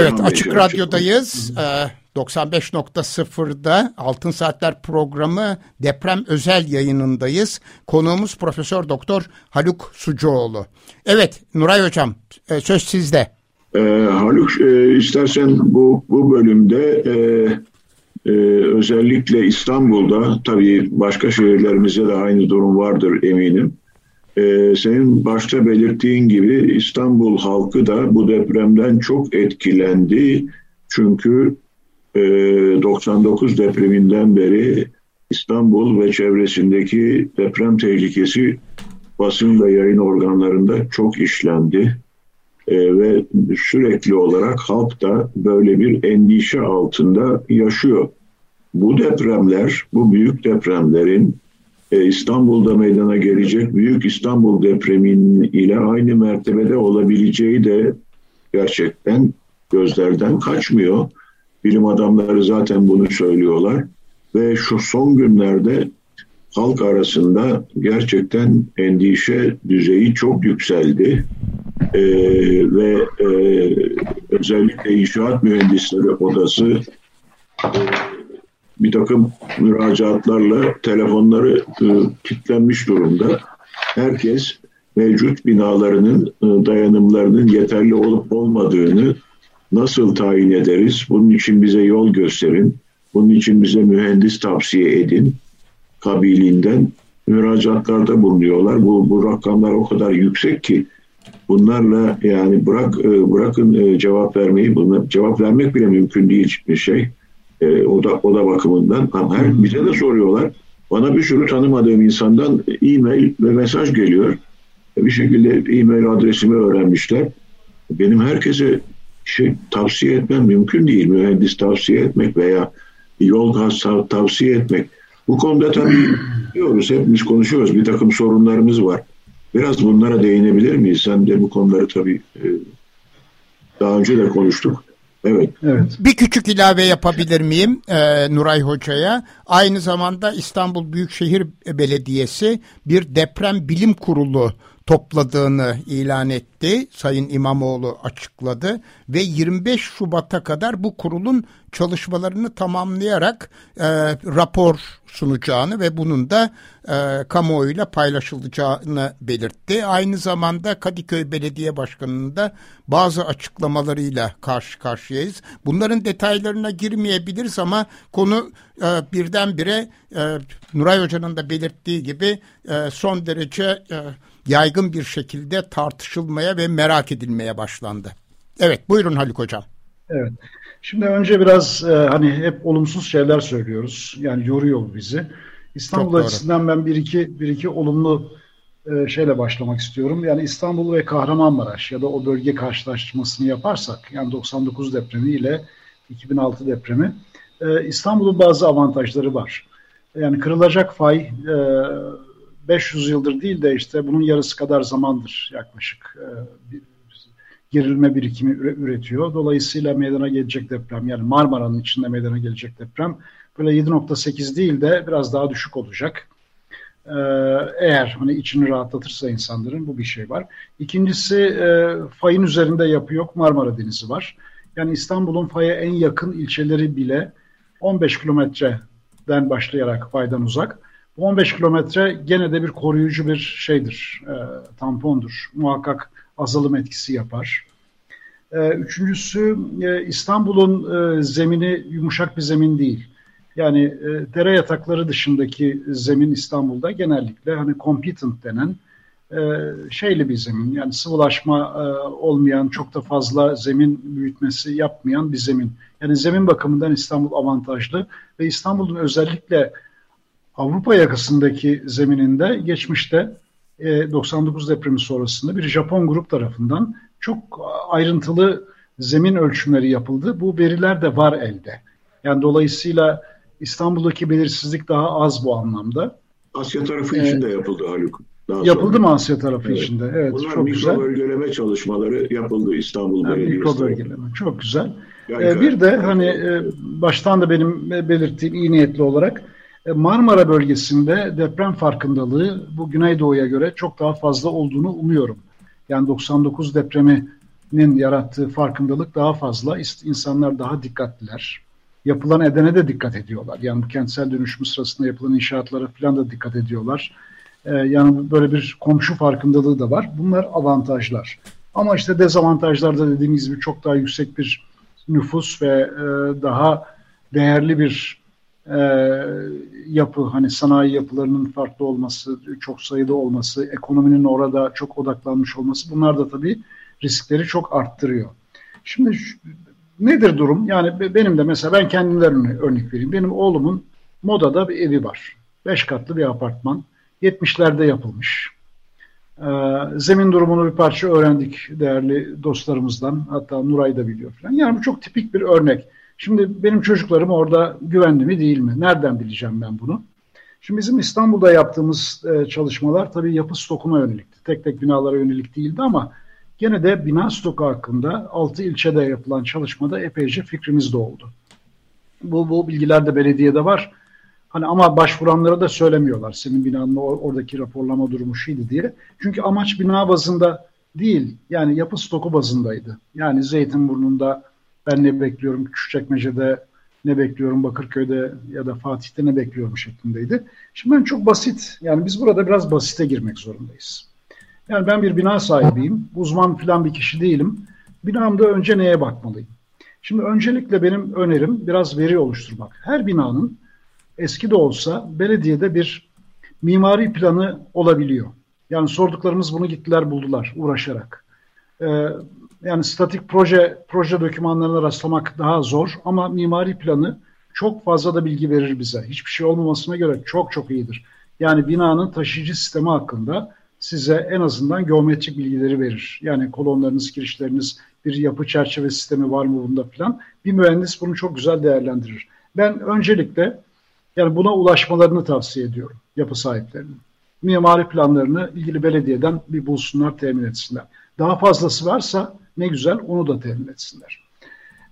Evet Açık Radyo'dayız. Ee, 95.0'da Altın Saatler programı deprem özel yayınındayız. Konuğumuz Profesör Doktor Haluk Sucuoğlu. Evet Nuray Hocam e, söz sizde. Ee, Haluk e, istersen bu, bu bölümde e, e, özellikle İstanbul'da tabii başka şehirlerimizde de aynı durum vardır eminim. E, senin başta belirttiğin gibi İstanbul halkı da bu depremden çok etkilendi. Çünkü e, 99 depreminden beri İstanbul ve çevresindeki deprem tehlikesi basın ve yayın organlarında çok işlendi. E, ve sürekli olarak halk da böyle bir endişe altında yaşıyor. Bu depremler, bu büyük depremlerin e, İstanbul'da meydana gelecek büyük İstanbul depremin ile aynı mertebede olabileceği de gerçekten gözlerden kaçmıyor. Bilim adamları zaten bunu söylüyorlar ve şu son günlerde halk arasında gerçekten endişe düzeyi çok yükseldi. Ee, ve e, özellikle inşaat mühendisleri odası e, bir takım müracaatlarla telefonları e, kilitlenmiş durumda. Herkes mevcut binalarının e, dayanımlarının yeterli olup olmadığını nasıl tayin ederiz? Bunun için bize yol gösterin. Bunun için bize mühendis tavsiye edin. Kabiliğinden müracaatlarda bulunuyorlar. Bu, bu rakamlar o kadar yüksek ki bunlarla yani bırak e, bırakın cevap vermeyi bunlar cevap vermek bile mümkün değil bir şey. E, o da o da bakımından ama her bize de soruyorlar. Bana bir sürü tanımadığım insandan e-mail ve mesaj geliyor. Bir şekilde e-mail adresimi öğrenmişler. Benim herkese şey tavsiye etmem mümkün değil. Mühendis tavsiye etmek veya yol gaz tavsiye etmek. Bu konuda tabii diyoruz, hepimiz konuşuyoruz. Bir takım sorunlarımız var. Biraz bunlara değinebilir miyiz? Sen de bu konuları tabii e, daha önce de konuştuk. Evet. evet. Bir küçük ilave yapabilir miyim e, Nuray Hoca'ya? Aynı zamanda İstanbul Büyükşehir Belediyesi bir deprem bilim kurulu topladığını ilan etti. Sayın İmamoğlu açıkladı ve 25 Şubat'a kadar bu kurulun çalışmalarını tamamlayarak e, rapor sunacağını ve bunun da e, kamuoyuyla paylaşılacağını belirtti. Aynı zamanda Kadıköy Belediye Başkanı'nın da bazı açıklamalarıyla karşı karşıyayız. Bunların detaylarına girmeyebiliriz ama konu e, birdenbire e, Nuray Hoca'nın da belirttiği gibi e, son derece e, yaygın bir şekilde tartışılmaya ve merak edilmeye başlandı. Evet buyurun Haluk Hocam. Evet. Şimdi önce biraz e, hani hep olumsuz şeyler söylüyoruz. Yani yoruyor bizi. İstanbul açısından ben bir iki bir iki olumlu e, şeyle başlamak istiyorum. Yani İstanbul ve Kahramanmaraş ya da o bölge karşılaştırmasını yaparsak yani 99 depremi ile 2006 depremi e, İstanbul'un bazı avantajları var. Yani kırılacak fay e, 500 yıldır değil de işte bunun yarısı kadar zamandır yaklaşık e, gerilme birikimi üretiyor. Dolayısıyla meydana gelecek deprem yani Marmara'nın içinde meydana gelecek deprem böyle 7.8 değil de biraz daha düşük olacak. Ee, eğer hani içini rahatlatırsa insanların bu bir şey var. İkincisi e, fayın üzerinde yapı yok Marmara Denizi var. Yani İstanbul'un faya en yakın ilçeleri bile 15 kilometreden başlayarak faydan uzak. Bu 15 kilometre gene de bir koruyucu bir şeydir, e, tampondur. Muhakkak azalım etkisi yapar. E, üçüncüsü e, İstanbul'un e, zemini yumuşak bir zemin değil. Yani e, dere yatakları dışındaki zemin İstanbul'da genellikle hani competent denen e, şeyli bir zemin. Yani sıvılaşma e, olmayan, çok da fazla zemin büyütmesi yapmayan bir zemin. Yani zemin bakımından İstanbul avantajlı ve İstanbul'un özellikle Avrupa yakasındaki zemininde geçmişte 99 e, depremi sonrasında bir Japon grup tarafından çok ayrıntılı zemin ölçümleri yapıldı. Bu veriler de var elde. Yani dolayısıyla İstanbul'daki belirsizlik daha az bu anlamda. Asya tarafı ee, için de yapıldı Haluk. Daha yapıldı sonra. mı Asya tarafı evet. içinde? Evet, Bunlar çok mikro güzel. bölgeleme çalışmaları yapıldı İstanbul yani Belediyesi. Mikro bölgeleme, çok güzel. Yani, ee, bir de hani e, baştan da benim belirttiğim iyi niyetli olarak e, Marmara bölgesinde deprem farkındalığı bu Güneydoğu'ya göre çok daha fazla olduğunu umuyorum. Yani 99 depremi yarattığı farkındalık daha fazla. İnsanlar daha dikkatliler. Yapılan edene de dikkat ediyorlar. Yani bu kentsel dönüşüm sırasında yapılan inşaatlara falan da dikkat ediyorlar. Ee, yani böyle bir komşu farkındalığı da var. Bunlar avantajlar. Ama işte dezavantajlarda dediğimiz gibi çok daha yüksek bir nüfus ve e, daha değerli bir e, yapı hani sanayi yapılarının farklı olması, çok sayıda olması, ekonominin orada çok odaklanmış olması bunlar da tabii riskleri çok arttırıyor. Şimdi nedir durum? Yani benim de mesela ben kendimden örnek vereyim. Benim oğlumun Moda'da bir evi var. Beş katlı bir apartman. 70'lerde yapılmış. Ee, zemin durumunu bir parça öğrendik değerli dostlarımızdan. Hatta Nuray da biliyor falan. Yani bu çok tipik bir örnek. Şimdi benim çocuklarım orada güvenli mi değil mi? Nereden bileceğim ben bunu? Şimdi bizim İstanbul'da yaptığımız e, çalışmalar tabii yapı stokuna yönelikti. Tek tek binalara yönelik değildi ama gene de bina stoku hakkında 6 ilçede yapılan çalışmada epeyce fikrimiz de oldu. Bu, bu bilgiler de belediyede var. Hani ama başvuranlara da söylemiyorlar senin binanın oradaki raporlama durumu şeydi diye. Çünkü amaç bina bazında değil yani yapı stoku bazındaydı. Yani Zeytinburnu'nda ben ne bekliyorum Küçükçekmece'de ne bekliyorum Bakırköy'de ya da Fatih'te ne bekliyorum şeklindeydi. Şimdi ben çok basit yani biz burada biraz basite girmek zorundayız. Yani ben bir bina sahibiyim. Uzman falan bir kişi değilim. Binamda önce neye bakmalıyım? Şimdi öncelikle benim önerim biraz veri oluşturmak. Her binanın eski de olsa belediyede bir mimari planı olabiliyor. Yani sorduklarımız bunu gittiler buldular uğraşarak. Ee, yani statik proje proje dokümanlarına rastlamak daha zor ama mimari planı çok fazla da bilgi verir bize. Hiçbir şey olmamasına göre çok çok iyidir. Yani binanın taşıyıcı sistemi hakkında size en azından geometrik bilgileri verir. Yani kolonlarınız, girişleriniz, bir yapı çerçeve sistemi var mı bunda falan. Bir mühendis bunu çok güzel değerlendirir. Ben öncelikle yani buna ulaşmalarını tavsiye ediyorum yapı sahiplerinin. Mimari planlarını ilgili belediyeden bir bulsunlar, temin etsinler. Daha fazlası varsa ne güzel onu da temin etsinler.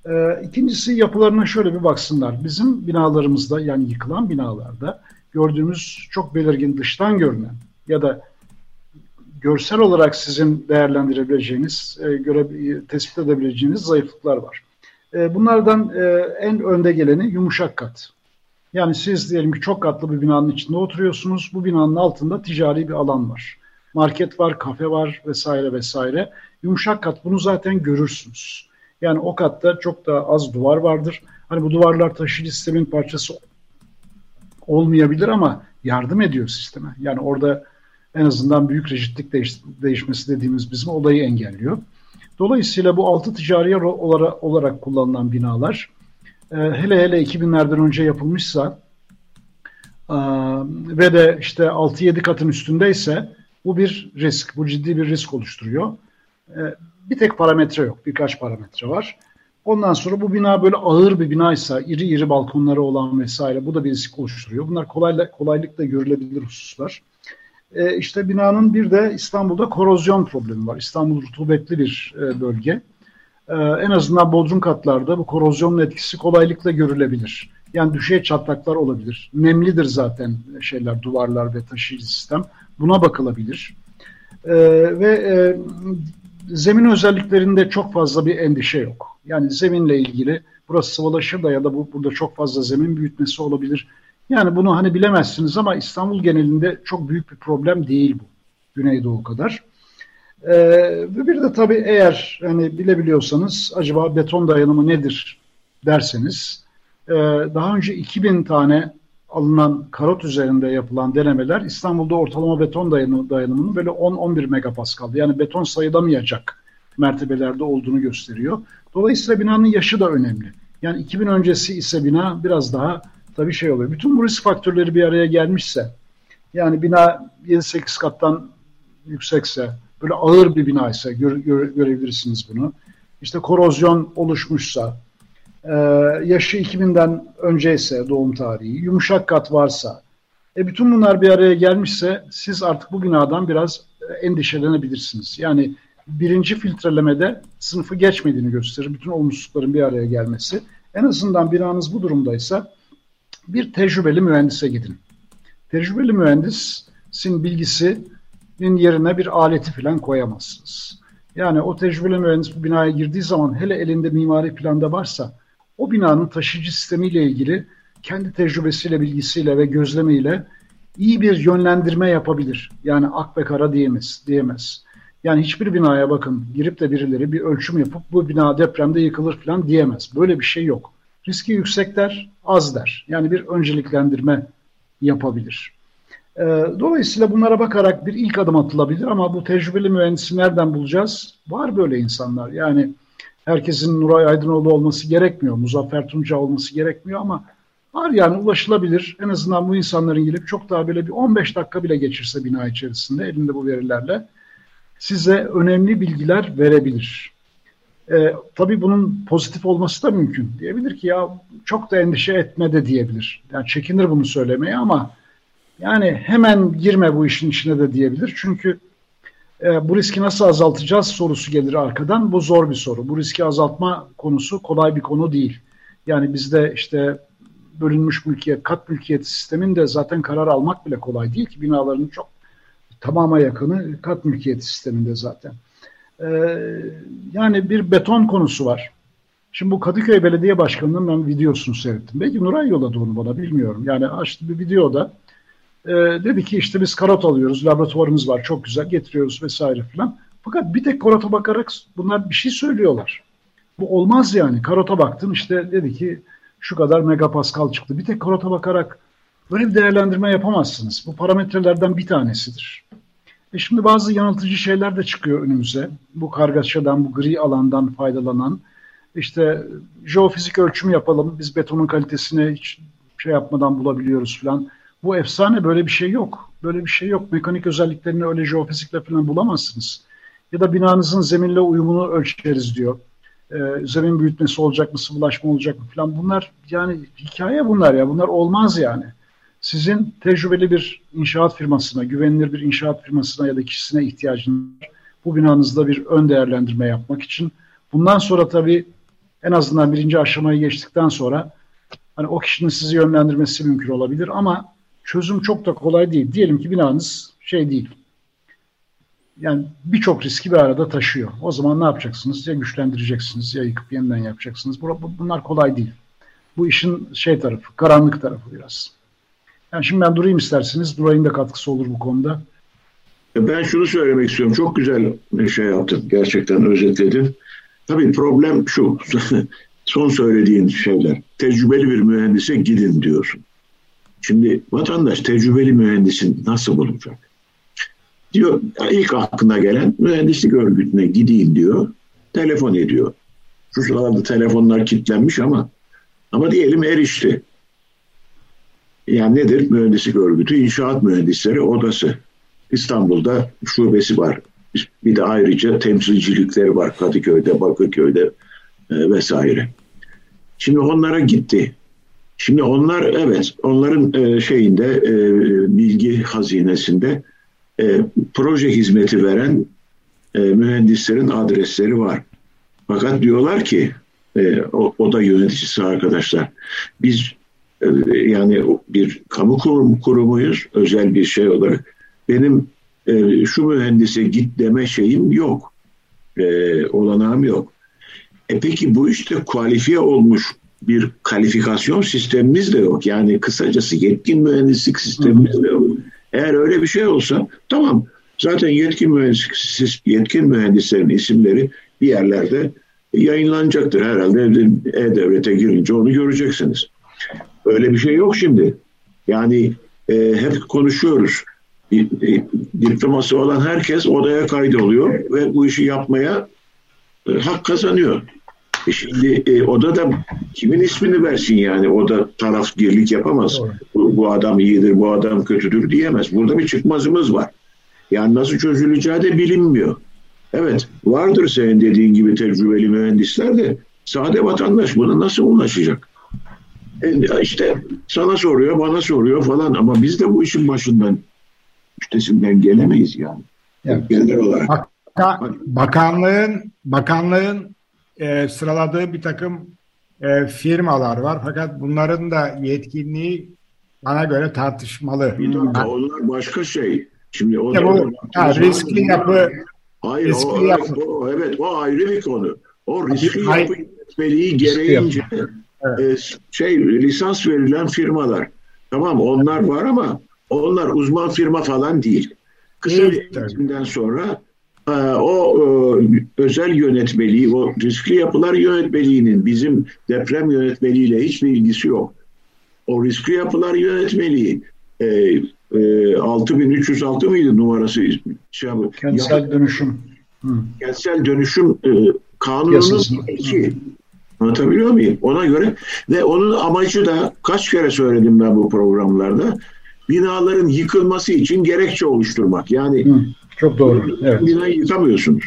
Ee, ikincisi yapılarına şöyle bir baksınlar. Bizim binalarımızda yani yıkılan binalarda gördüğümüz çok belirgin dıştan görünen ya da görsel olarak sizin değerlendirebileceğiniz, e, göre, tespit edebileceğiniz zayıflıklar var. E, bunlardan e, en önde geleni yumuşak kat. Yani siz diyelim ki çok katlı bir binanın içinde oturuyorsunuz. Bu binanın altında ticari bir alan var. Market var, kafe var vesaire vesaire. Yumuşak kat bunu zaten görürsünüz. Yani o katta çok daha az duvar vardır. Hani bu duvarlar taşıyıcı sistemin parçası olmayabilir ama yardım ediyor sisteme. Yani orada en azından büyük rigidlik değiş, değişmesi dediğimiz bizim olayı engelliyor. Dolayısıyla bu altı ticari olarak, olarak kullanılan binalar e, hele hele 2000'lerden önce yapılmışsa e, ve de işte 6-7 katın üstündeyse bu bir risk, bu ciddi bir risk oluşturuyor. E, bir tek parametre yok, birkaç parametre var. Ondan sonra bu bina böyle ağır bir binaysa, iri iri balkonları olan vesaire bu da bir risk oluşturuyor. Bunlar kolayla, kolaylıkla görülebilir hususlar. E, işte binanın bir de İstanbul'da korozyon problemi var. İstanbul rutubetli bir e, bölge. E, en azından bodrum katlarda bu korozyonun etkisi kolaylıkla görülebilir. Yani düşey çatlaklar olabilir. Nemlidir zaten şeyler, duvarlar ve taşıyıcı sistem. Buna bakılabilir. E, ve e, zemin özelliklerinde çok fazla bir endişe yok. Yani zeminle ilgili burası sıvılaşır da ya da bu, burada çok fazla zemin büyütmesi olabilir yani bunu hani bilemezsiniz ama İstanbul genelinde çok büyük bir problem değil bu. Güneydoğu kadar. Ee, bir de tabii eğer hani bilebiliyorsanız acaba beton dayanımı nedir derseniz e, daha önce 2000 tane alınan karot üzerinde yapılan denemeler İstanbul'da ortalama beton dayanımı, dayanımının böyle 10-11 megapascal yani beton sayılamayacak mertebelerde olduğunu gösteriyor. Dolayısıyla binanın yaşı da önemli. Yani 2000 öncesi ise bina biraz daha tabii şey oluyor. Bütün bu risk faktörleri bir araya gelmişse yani bina 7-8 kattan yüksekse böyle ağır bir bina ise gör, gör, görebilirsiniz bunu. İşte korozyon oluşmuşsa e, yaşı 2000'den önceyse doğum tarihi yumuşak kat varsa e bütün bunlar bir araya gelmişse siz artık bu binadan biraz endişelenebilirsiniz. Yani birinci filtrelemede sınıfı geçmediğini gösterir. Bütün olumsuzlukların bir araya gelmesi. En azından binanız bu durumdaysa bir tecrübeli mühendise gidin. Tecrübeli mühendisin bilgisinin yerine bir aleti falan koyamazsınız. Yani o tecrübeli mühendis bu binaya girdiği zaman hele elinde mimari planda varsa o binanın taşıyıcı sistemiyle ilgili kendi tecrübesiyle, bilgisiyle ve gözlemiyle iyi bir yönlendirme yapabilir. Yani ak ve kara diyemez. diyemez. Yani hiçbir binaya bakın girip de birileri bir ölçüm yapıp bu bina depremde yıkılır falan diyemez. Böyle bir şey yok. Riski yüksek der, az der. Yani bir önceliklendirme yapabilir. Ee, dolayısıyla bunlara bakarak bir ilk adım atılabilir ama bu tecrübeli mühendisi nereden bulacağız? Var böyle insanlar. Yani herkesin Nuray Aydınoğlu olması gerekmiyor, Muzaffer Tunca olması gerekmiyor ama var yani ulaşılabilir. En azından bu insanların gelip çok daha böyle bir 15 dakika bile geçirse bina içerisinde elinde bu verilerle size önemli bilgiler verebilir. E, tabii bunun pozitif olması da mümkün. Diyebilir ki ya çok da endişe etme de diyebilir. Yani çekinir bunu söylemeye ama yani hemen girme bu işin içine de diyebilir. Çünkü e, bu riski nasıl azaltacağız sorusu gelir arkadan. Bu zor bir soru. Bu riski azaltma konusu kolay bir konu değil. Yani bizde işte bölünmüş mülkiyet, kat mülkiyet sisteminde zaten karar almak bile kolay değil ki binaların çok tamama yakını kat mülkiyet sisteminde zaten. Ee, yani bir beton konusu var. Şimdi bu Kadıköy Belediye Başkanı'nın ben videosunu seyrettim. Belki Nuray yolladı onu bana bilmiyorum. Yani açtı bir videoda e, dedi ki işte biz karot alıyoruz, laboratuvarımız var çok güzel getiriyoruz vesaire filan. Fakat bir tek karota bakarak bunlar bir şey söylüyorlar. Bu olmaz yani. Karota baktın işte dedi ki şu kadar megapascal çıktı. Bir tek karota bakarak böyle bir değerlendirme yapamazsınız. Bu parametrelerden bir tanesidir. E şimdi bazı yanıltıcı şeyler de çıkıyor önümüze. Bu kargaşadan, bu gri alandan faydalanan. İşte jeofizik ölçümü yapalım, biz betonun kalitesini hiç şey yapmadan bulabiliyoruz falan. Bu efsane böyle bir şey yok. Böyle bir şey yok. Mekanik özelliklerini öyle jeofizikle falan bulamazsınız. Ya da binanızın zeminle uyumunu ölçeriz diyor. Ee, zemin büyütmesi olacak mı, sıvılaşma olacak mı falan. Bunlar yani hikaye bunlar ya. Bunlar olmaz yani sizin tecrübeli bir inşaat firmasına, güvenilir bir inşaat firmasına ya da kişisine ihtiyacınız. Bu binanızda bir ön değerlendirme yapmak için. Bundan sonra tabii en azından birinci aşamayı geçtikten sonra hani o kişinin sizi yönlendirmesi mümkün olabilir ama çözüm çok da kolay değil. Diyelim ki binanız şey değil. Yani birçok riski bir arada taşıyor. O zaman ne yapacaksınız? Ya güçlendireceksiniz ya yıkıp yeniden yapacaksınız. Bunlar kolay değil. Bu işin şey tarafı, karanlık tarafı biraz. Yani şimdi ben durayım isterseniz. Duray'ın da katkısı olur bu konuda. Ben şunu söylemek istiyorum. Çok güzel bir şey yaptın. Gerçekten özetledin. Tabii problem şu. son söylediğin şeyler. Tecrübeli bir mühendise gidin diyorsun. Şimdi vatandaş tecrübeli mühendisin nasıl bulacak? Diyor ilk aklına gelen mühendislik örgütüne gideyim diyor. Telefon ediyor. Şu sıralarda telefonlar kilitlenmiş ama ama diyelim erişti. Yani nedir? Mühendislik örgütü, inşaat mühendisleri odası. İstanbul'da şubesi var. Bir de ayrıca temsilcilikleri var Kadıköy'de, Bakırköy'de e, vesaire. Şimdi onlara gitti. Şimdi onlar evet onların e, şeyinde e, bilgi hazinesinde e, proje hizmeti veren e, mühendislerin adresleri var. Fakat diyorlar ki e, o, o da yöneticisi arkadaşlar. Biz ee, yani bir kamu kurum, kurumuyuz özel bir şey olarak. Benim e, şu mühendise git deme şeyim yok. E, olanağım yok. E peki bu işte kualifiye olmuş bir kalifikasyon sistemimiz de yok. Yani kısacası yetkin mühendislik sistemimiz de yok. Eğer öyle bir şey olsa tamam zaten yetkin mühendislik yetkin mühendislerin isimleri bir yerlerde yayınlanacaktır herhalde. E-Devlet'e girince onu göreceksiniz. Öyle bir şey yok şimdi. Yani e, hep konuşuyoruz. E, diploması olan herkes odaya kaydoluyor ve bu işi yapmaya e, hak kazanıyor. E şimdi e, oda da kimin ismini versin yani? O da tarafgirlik yapamaz. Bu, bu adam iyidir, bu adam kötüdür diyemez. Burada bir çıkmazımız var. Yani nasıl çözüleceği de bilinmiyor. Evet vardır senin dediğin gibi tecrübeli mühendisler de sade vatandaş buna nasıl ulaşacak? E, işte sana soruyor, bana soruyor falan ama biz de bu işin başından üstesinden gelemeyiz yani. Evet. Genel olarak. Bak, bakanlığın bakanlığın e, sıraladığı bir takım e, firmalar var fakat bunların da yetkinliği bana göre tartışmalı. Bir dakika onlar başka şey. Şimdi o ya bu, ya, riskli yapı Hayır riskli o, yapı. o, evet o ayrı bir konu. O riskli Hayır. yapı yönetmeliği gereğince evet. e, şey lisans verilen firmalar tamam onlar var ama onlar uzman firma falan değil. Kısa evet, bir eğitimden sonra o e, özel yönetmeliği, o riskli yapılar yönetmeliğinin bizim deprem yönetmeliğiyle hiçbir ilgisi yok. O riskli yapılar yönetmeliği e, e, 6306 mıydı numarası ismi? Şey, kentsel yapı, dönüşüm. Hı. Kentsel dönüşüm e, kanununun iki. Anlatabiliyor muyum? Ona göre ve onun amacı da kaç kere söyledim ben bu programlarda binaların yıkılması için gerekçe oluşturmak. Yani Hı, çok doğru. Evet. Binayı yıkamıyorsunuz.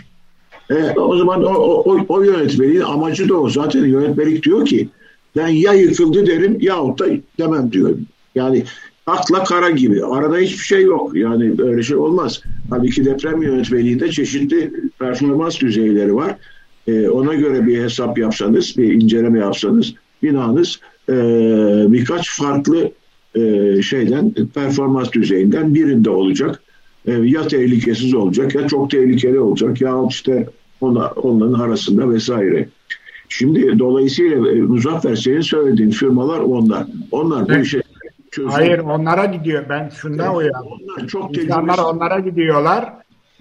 E, o zaman o, o, o yönetmeliğin amacı da o. Zaten yönetmelik diyor ki ben ya yıkıldı derim yahut da demem diyor. Yani akla kara gibi. Arada hiçbir şey yok. Yani öyle şey olmaz. Halbuki deprem yönetmeliğinde çeşitli performans düzeyleri var. E, ona göre bir hesap yapsanız, bir inceleme yapsanız binanız e, birkaç farklı e, şeyden performans düzeyinden birinde olacak. E, ya tehlikesiz olacak ya çok tehlikeli olacak ya işte ona, onların arasında vesaire. Şimdi dolayısıyla e, Muzaffer senin söylediğin firmalar onlar. Onlar bu işe çözüm. Hayır onlara gidiyor. Ben şundan evet, uyandım. Onlar çok İnsanlar onlara gidiyorlar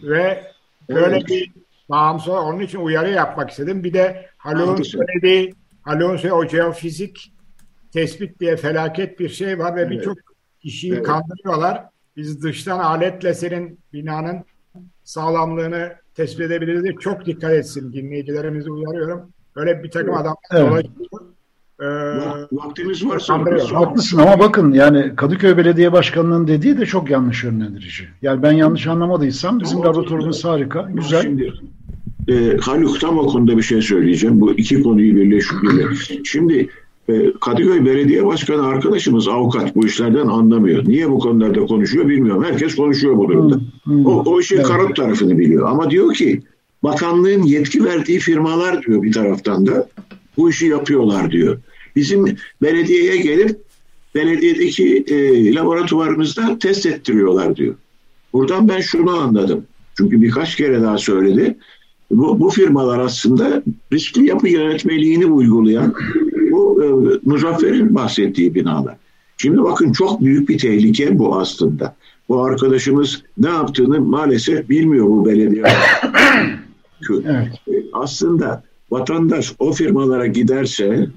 ve böyle evet. bir bağımsız onun için uyarı yapmak istedim. Bir de Haluk'un söylediği Haluk'un söylediği o jeofizik tespit diye felaket bir şey var ve evet. birçok kişiyi evet. kandırıyorlar. Biz dıştan aletle senin binanın sağlamlığını tespit edebiliriz diye çok dikkat etsin dinleyicilerimizi uyarıyorum. Öyle bir takım adamlar evet. Ee, Vaktimiz varsa haklısın ama bakın yani Kadıköy Belediye Başkanı'nın dediği de çok yanlış yönlendirici. Yani ben yanlış anlamadıysam bizim laboratuvarımız harika, güzel. Şimdi e, Haluk tam o konuda bir şey söyleyeceğim. Bu iki konuyu birleştiriyor. Şimdi Kadıköy Belediye Başkanı arkadaşımız avukat bu işlerden anlamıyor. Niye bu konularda konuşuyor bilmiyorum. Herkes konuşuyor bu durumda. O, o işin evet. karot tarafını biliyor. Ama diyor ki bakanlığın yetki verdiği firmalar diyor bir taraftan da bu işi yapıyorlar diyor. Bizim belediyeye gelip belediyedeki e, laboratuvarımızda test ettiriyorlar diyor. Buradan ben şunu anladım. Çünkü birkaç kere daha söyledi. Bu, bu firmalar aslında riskli yapı yönetmeliğini uygulayan bu e, Muzaffer'in bahsettiği binalar. Şimdi bakın çok büyük bir tehlike bu aslında. Bu arkadaşımız ne yaptığını maalesef bilmiyor bu belediye. evet. Aslında vatandaş o firmalara giderse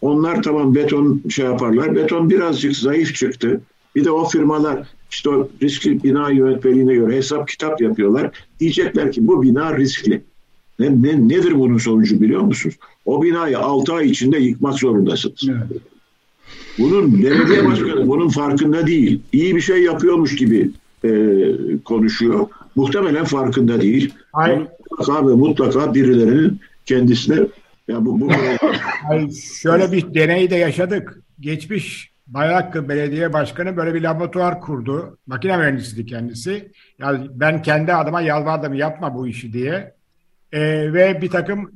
onlar tamam beton şey yaparlar. Beton birazcık zayıf çıktı. Bir de o firmalar işte o riskli bina yönetmeliğine göre hesap kitap yapıyorlar. Diyecekler ki bu bina riskli. Ne, ne, nedir bunun sonucu biliyor musunuz? O binayı 6 ay içinde yıkmak zorundasınız. Evet. Bunun belediye başkanı bunun farkında değil. İyi bir şey yapıyormuş gibi e, konuşuyor. Muhtemelen farkında değil. Hayır. Mutlaka ve mutlaka birilerinin kendisine ya bu, bu Hayır, şöyle bir deney de yaşadık. Geçmiş Bayraklı Belediye Başkanı böyle bir laboratuvar kurdu. Makine mühendisiydi kendisi. Yani ben kendi adıma yalvardım yapma bu işi diye. Ee, ve bir takım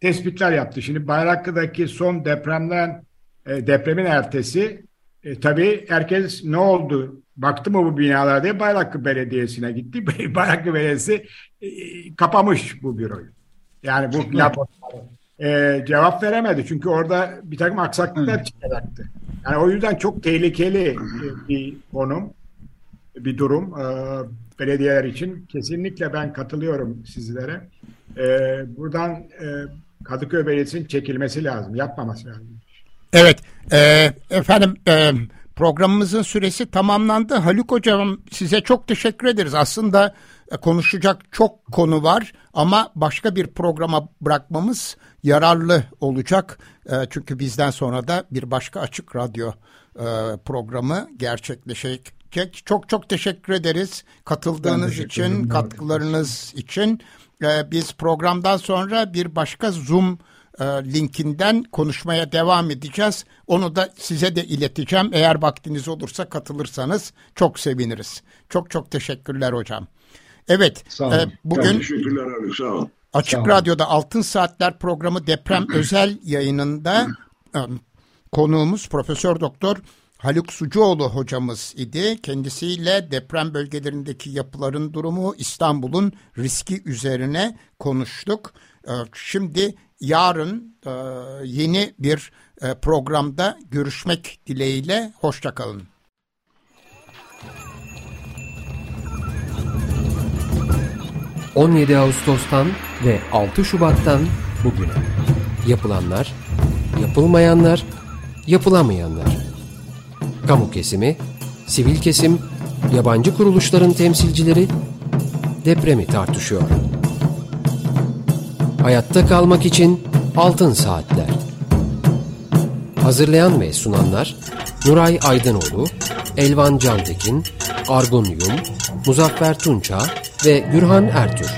tespitler yaptı. Şimdi Bayraklı'daki son depremden e, depremin ertesi e, tabii herkes ne oldu baktı mı bu binalar diye Bayraklı Belediyesi'ne gitti. Bayraklı Belediyesi e, kapamış bu büroyu. Yani bu laboratuvarı. E, cevap veremedi çünkü orada bir takım aksaklıklar çıkacaktı. Yani o yüzden çok tehlikeli bir konum, bir durum. E, belediyeler için kesinlikle ben katılıyorum sizlere. E, buradan e, Kadıköy Belediyesi'nin çekilmesi lazım, yapmaması lazım. Evet, e, efendim e, programımızın süresi tamamlandı. Haluk Hocam size çok teşekkür ederiz. Aslında e, konuşacak çok konu var ama başka bir programa bırakmamız yararlı olacak. E, çünkü bizden sonra da bir başka açık radyo e, programı gerçekleşecek. Çok çok teşekkür ederiz katıldığınız teşekkür için, katkılarınız için. Biz programdan sonra bir başka Zoom e, linkinden konuşmaya devam edeceğiz. Onu da size de ileteceğim. Eğer vaktiniz olursa katılırsanız çok seviniriz. Çok çok teşekkürler hocam. Evet, sağ e, bugün teşekkürler abi, sağ olun. Açık sağ Radyo'da Altın Saatler programı deprem özel yayınında e, konuğumuz Profesör Doktor Haluk Sucuoğlu hocamız idi. Kendisiyle deprem bölgelerindeki yapıların durumu, İstanbul'un riski üzerine konuştuk. Ee, şimdi yarın e, yeni bir e, programda görüşmek dileğiyle. Hoşçakalın. 17 Ağustos'tan ve 6 Şubat'tan bugüne yapılanlar, yapılmayanlar, yapılamayanlar. Kamu kesimi, sivil kesim, yabancı kuruluşların temsilcileri depremi tartışıyor. Hayatta kalmak için altın saatler. Hazırlayan ve sunanlar Nuray Aydınoğlu, Elvan Cantekin, Argun Yum, Muzaffer Tunça ve Gürhan Ertür.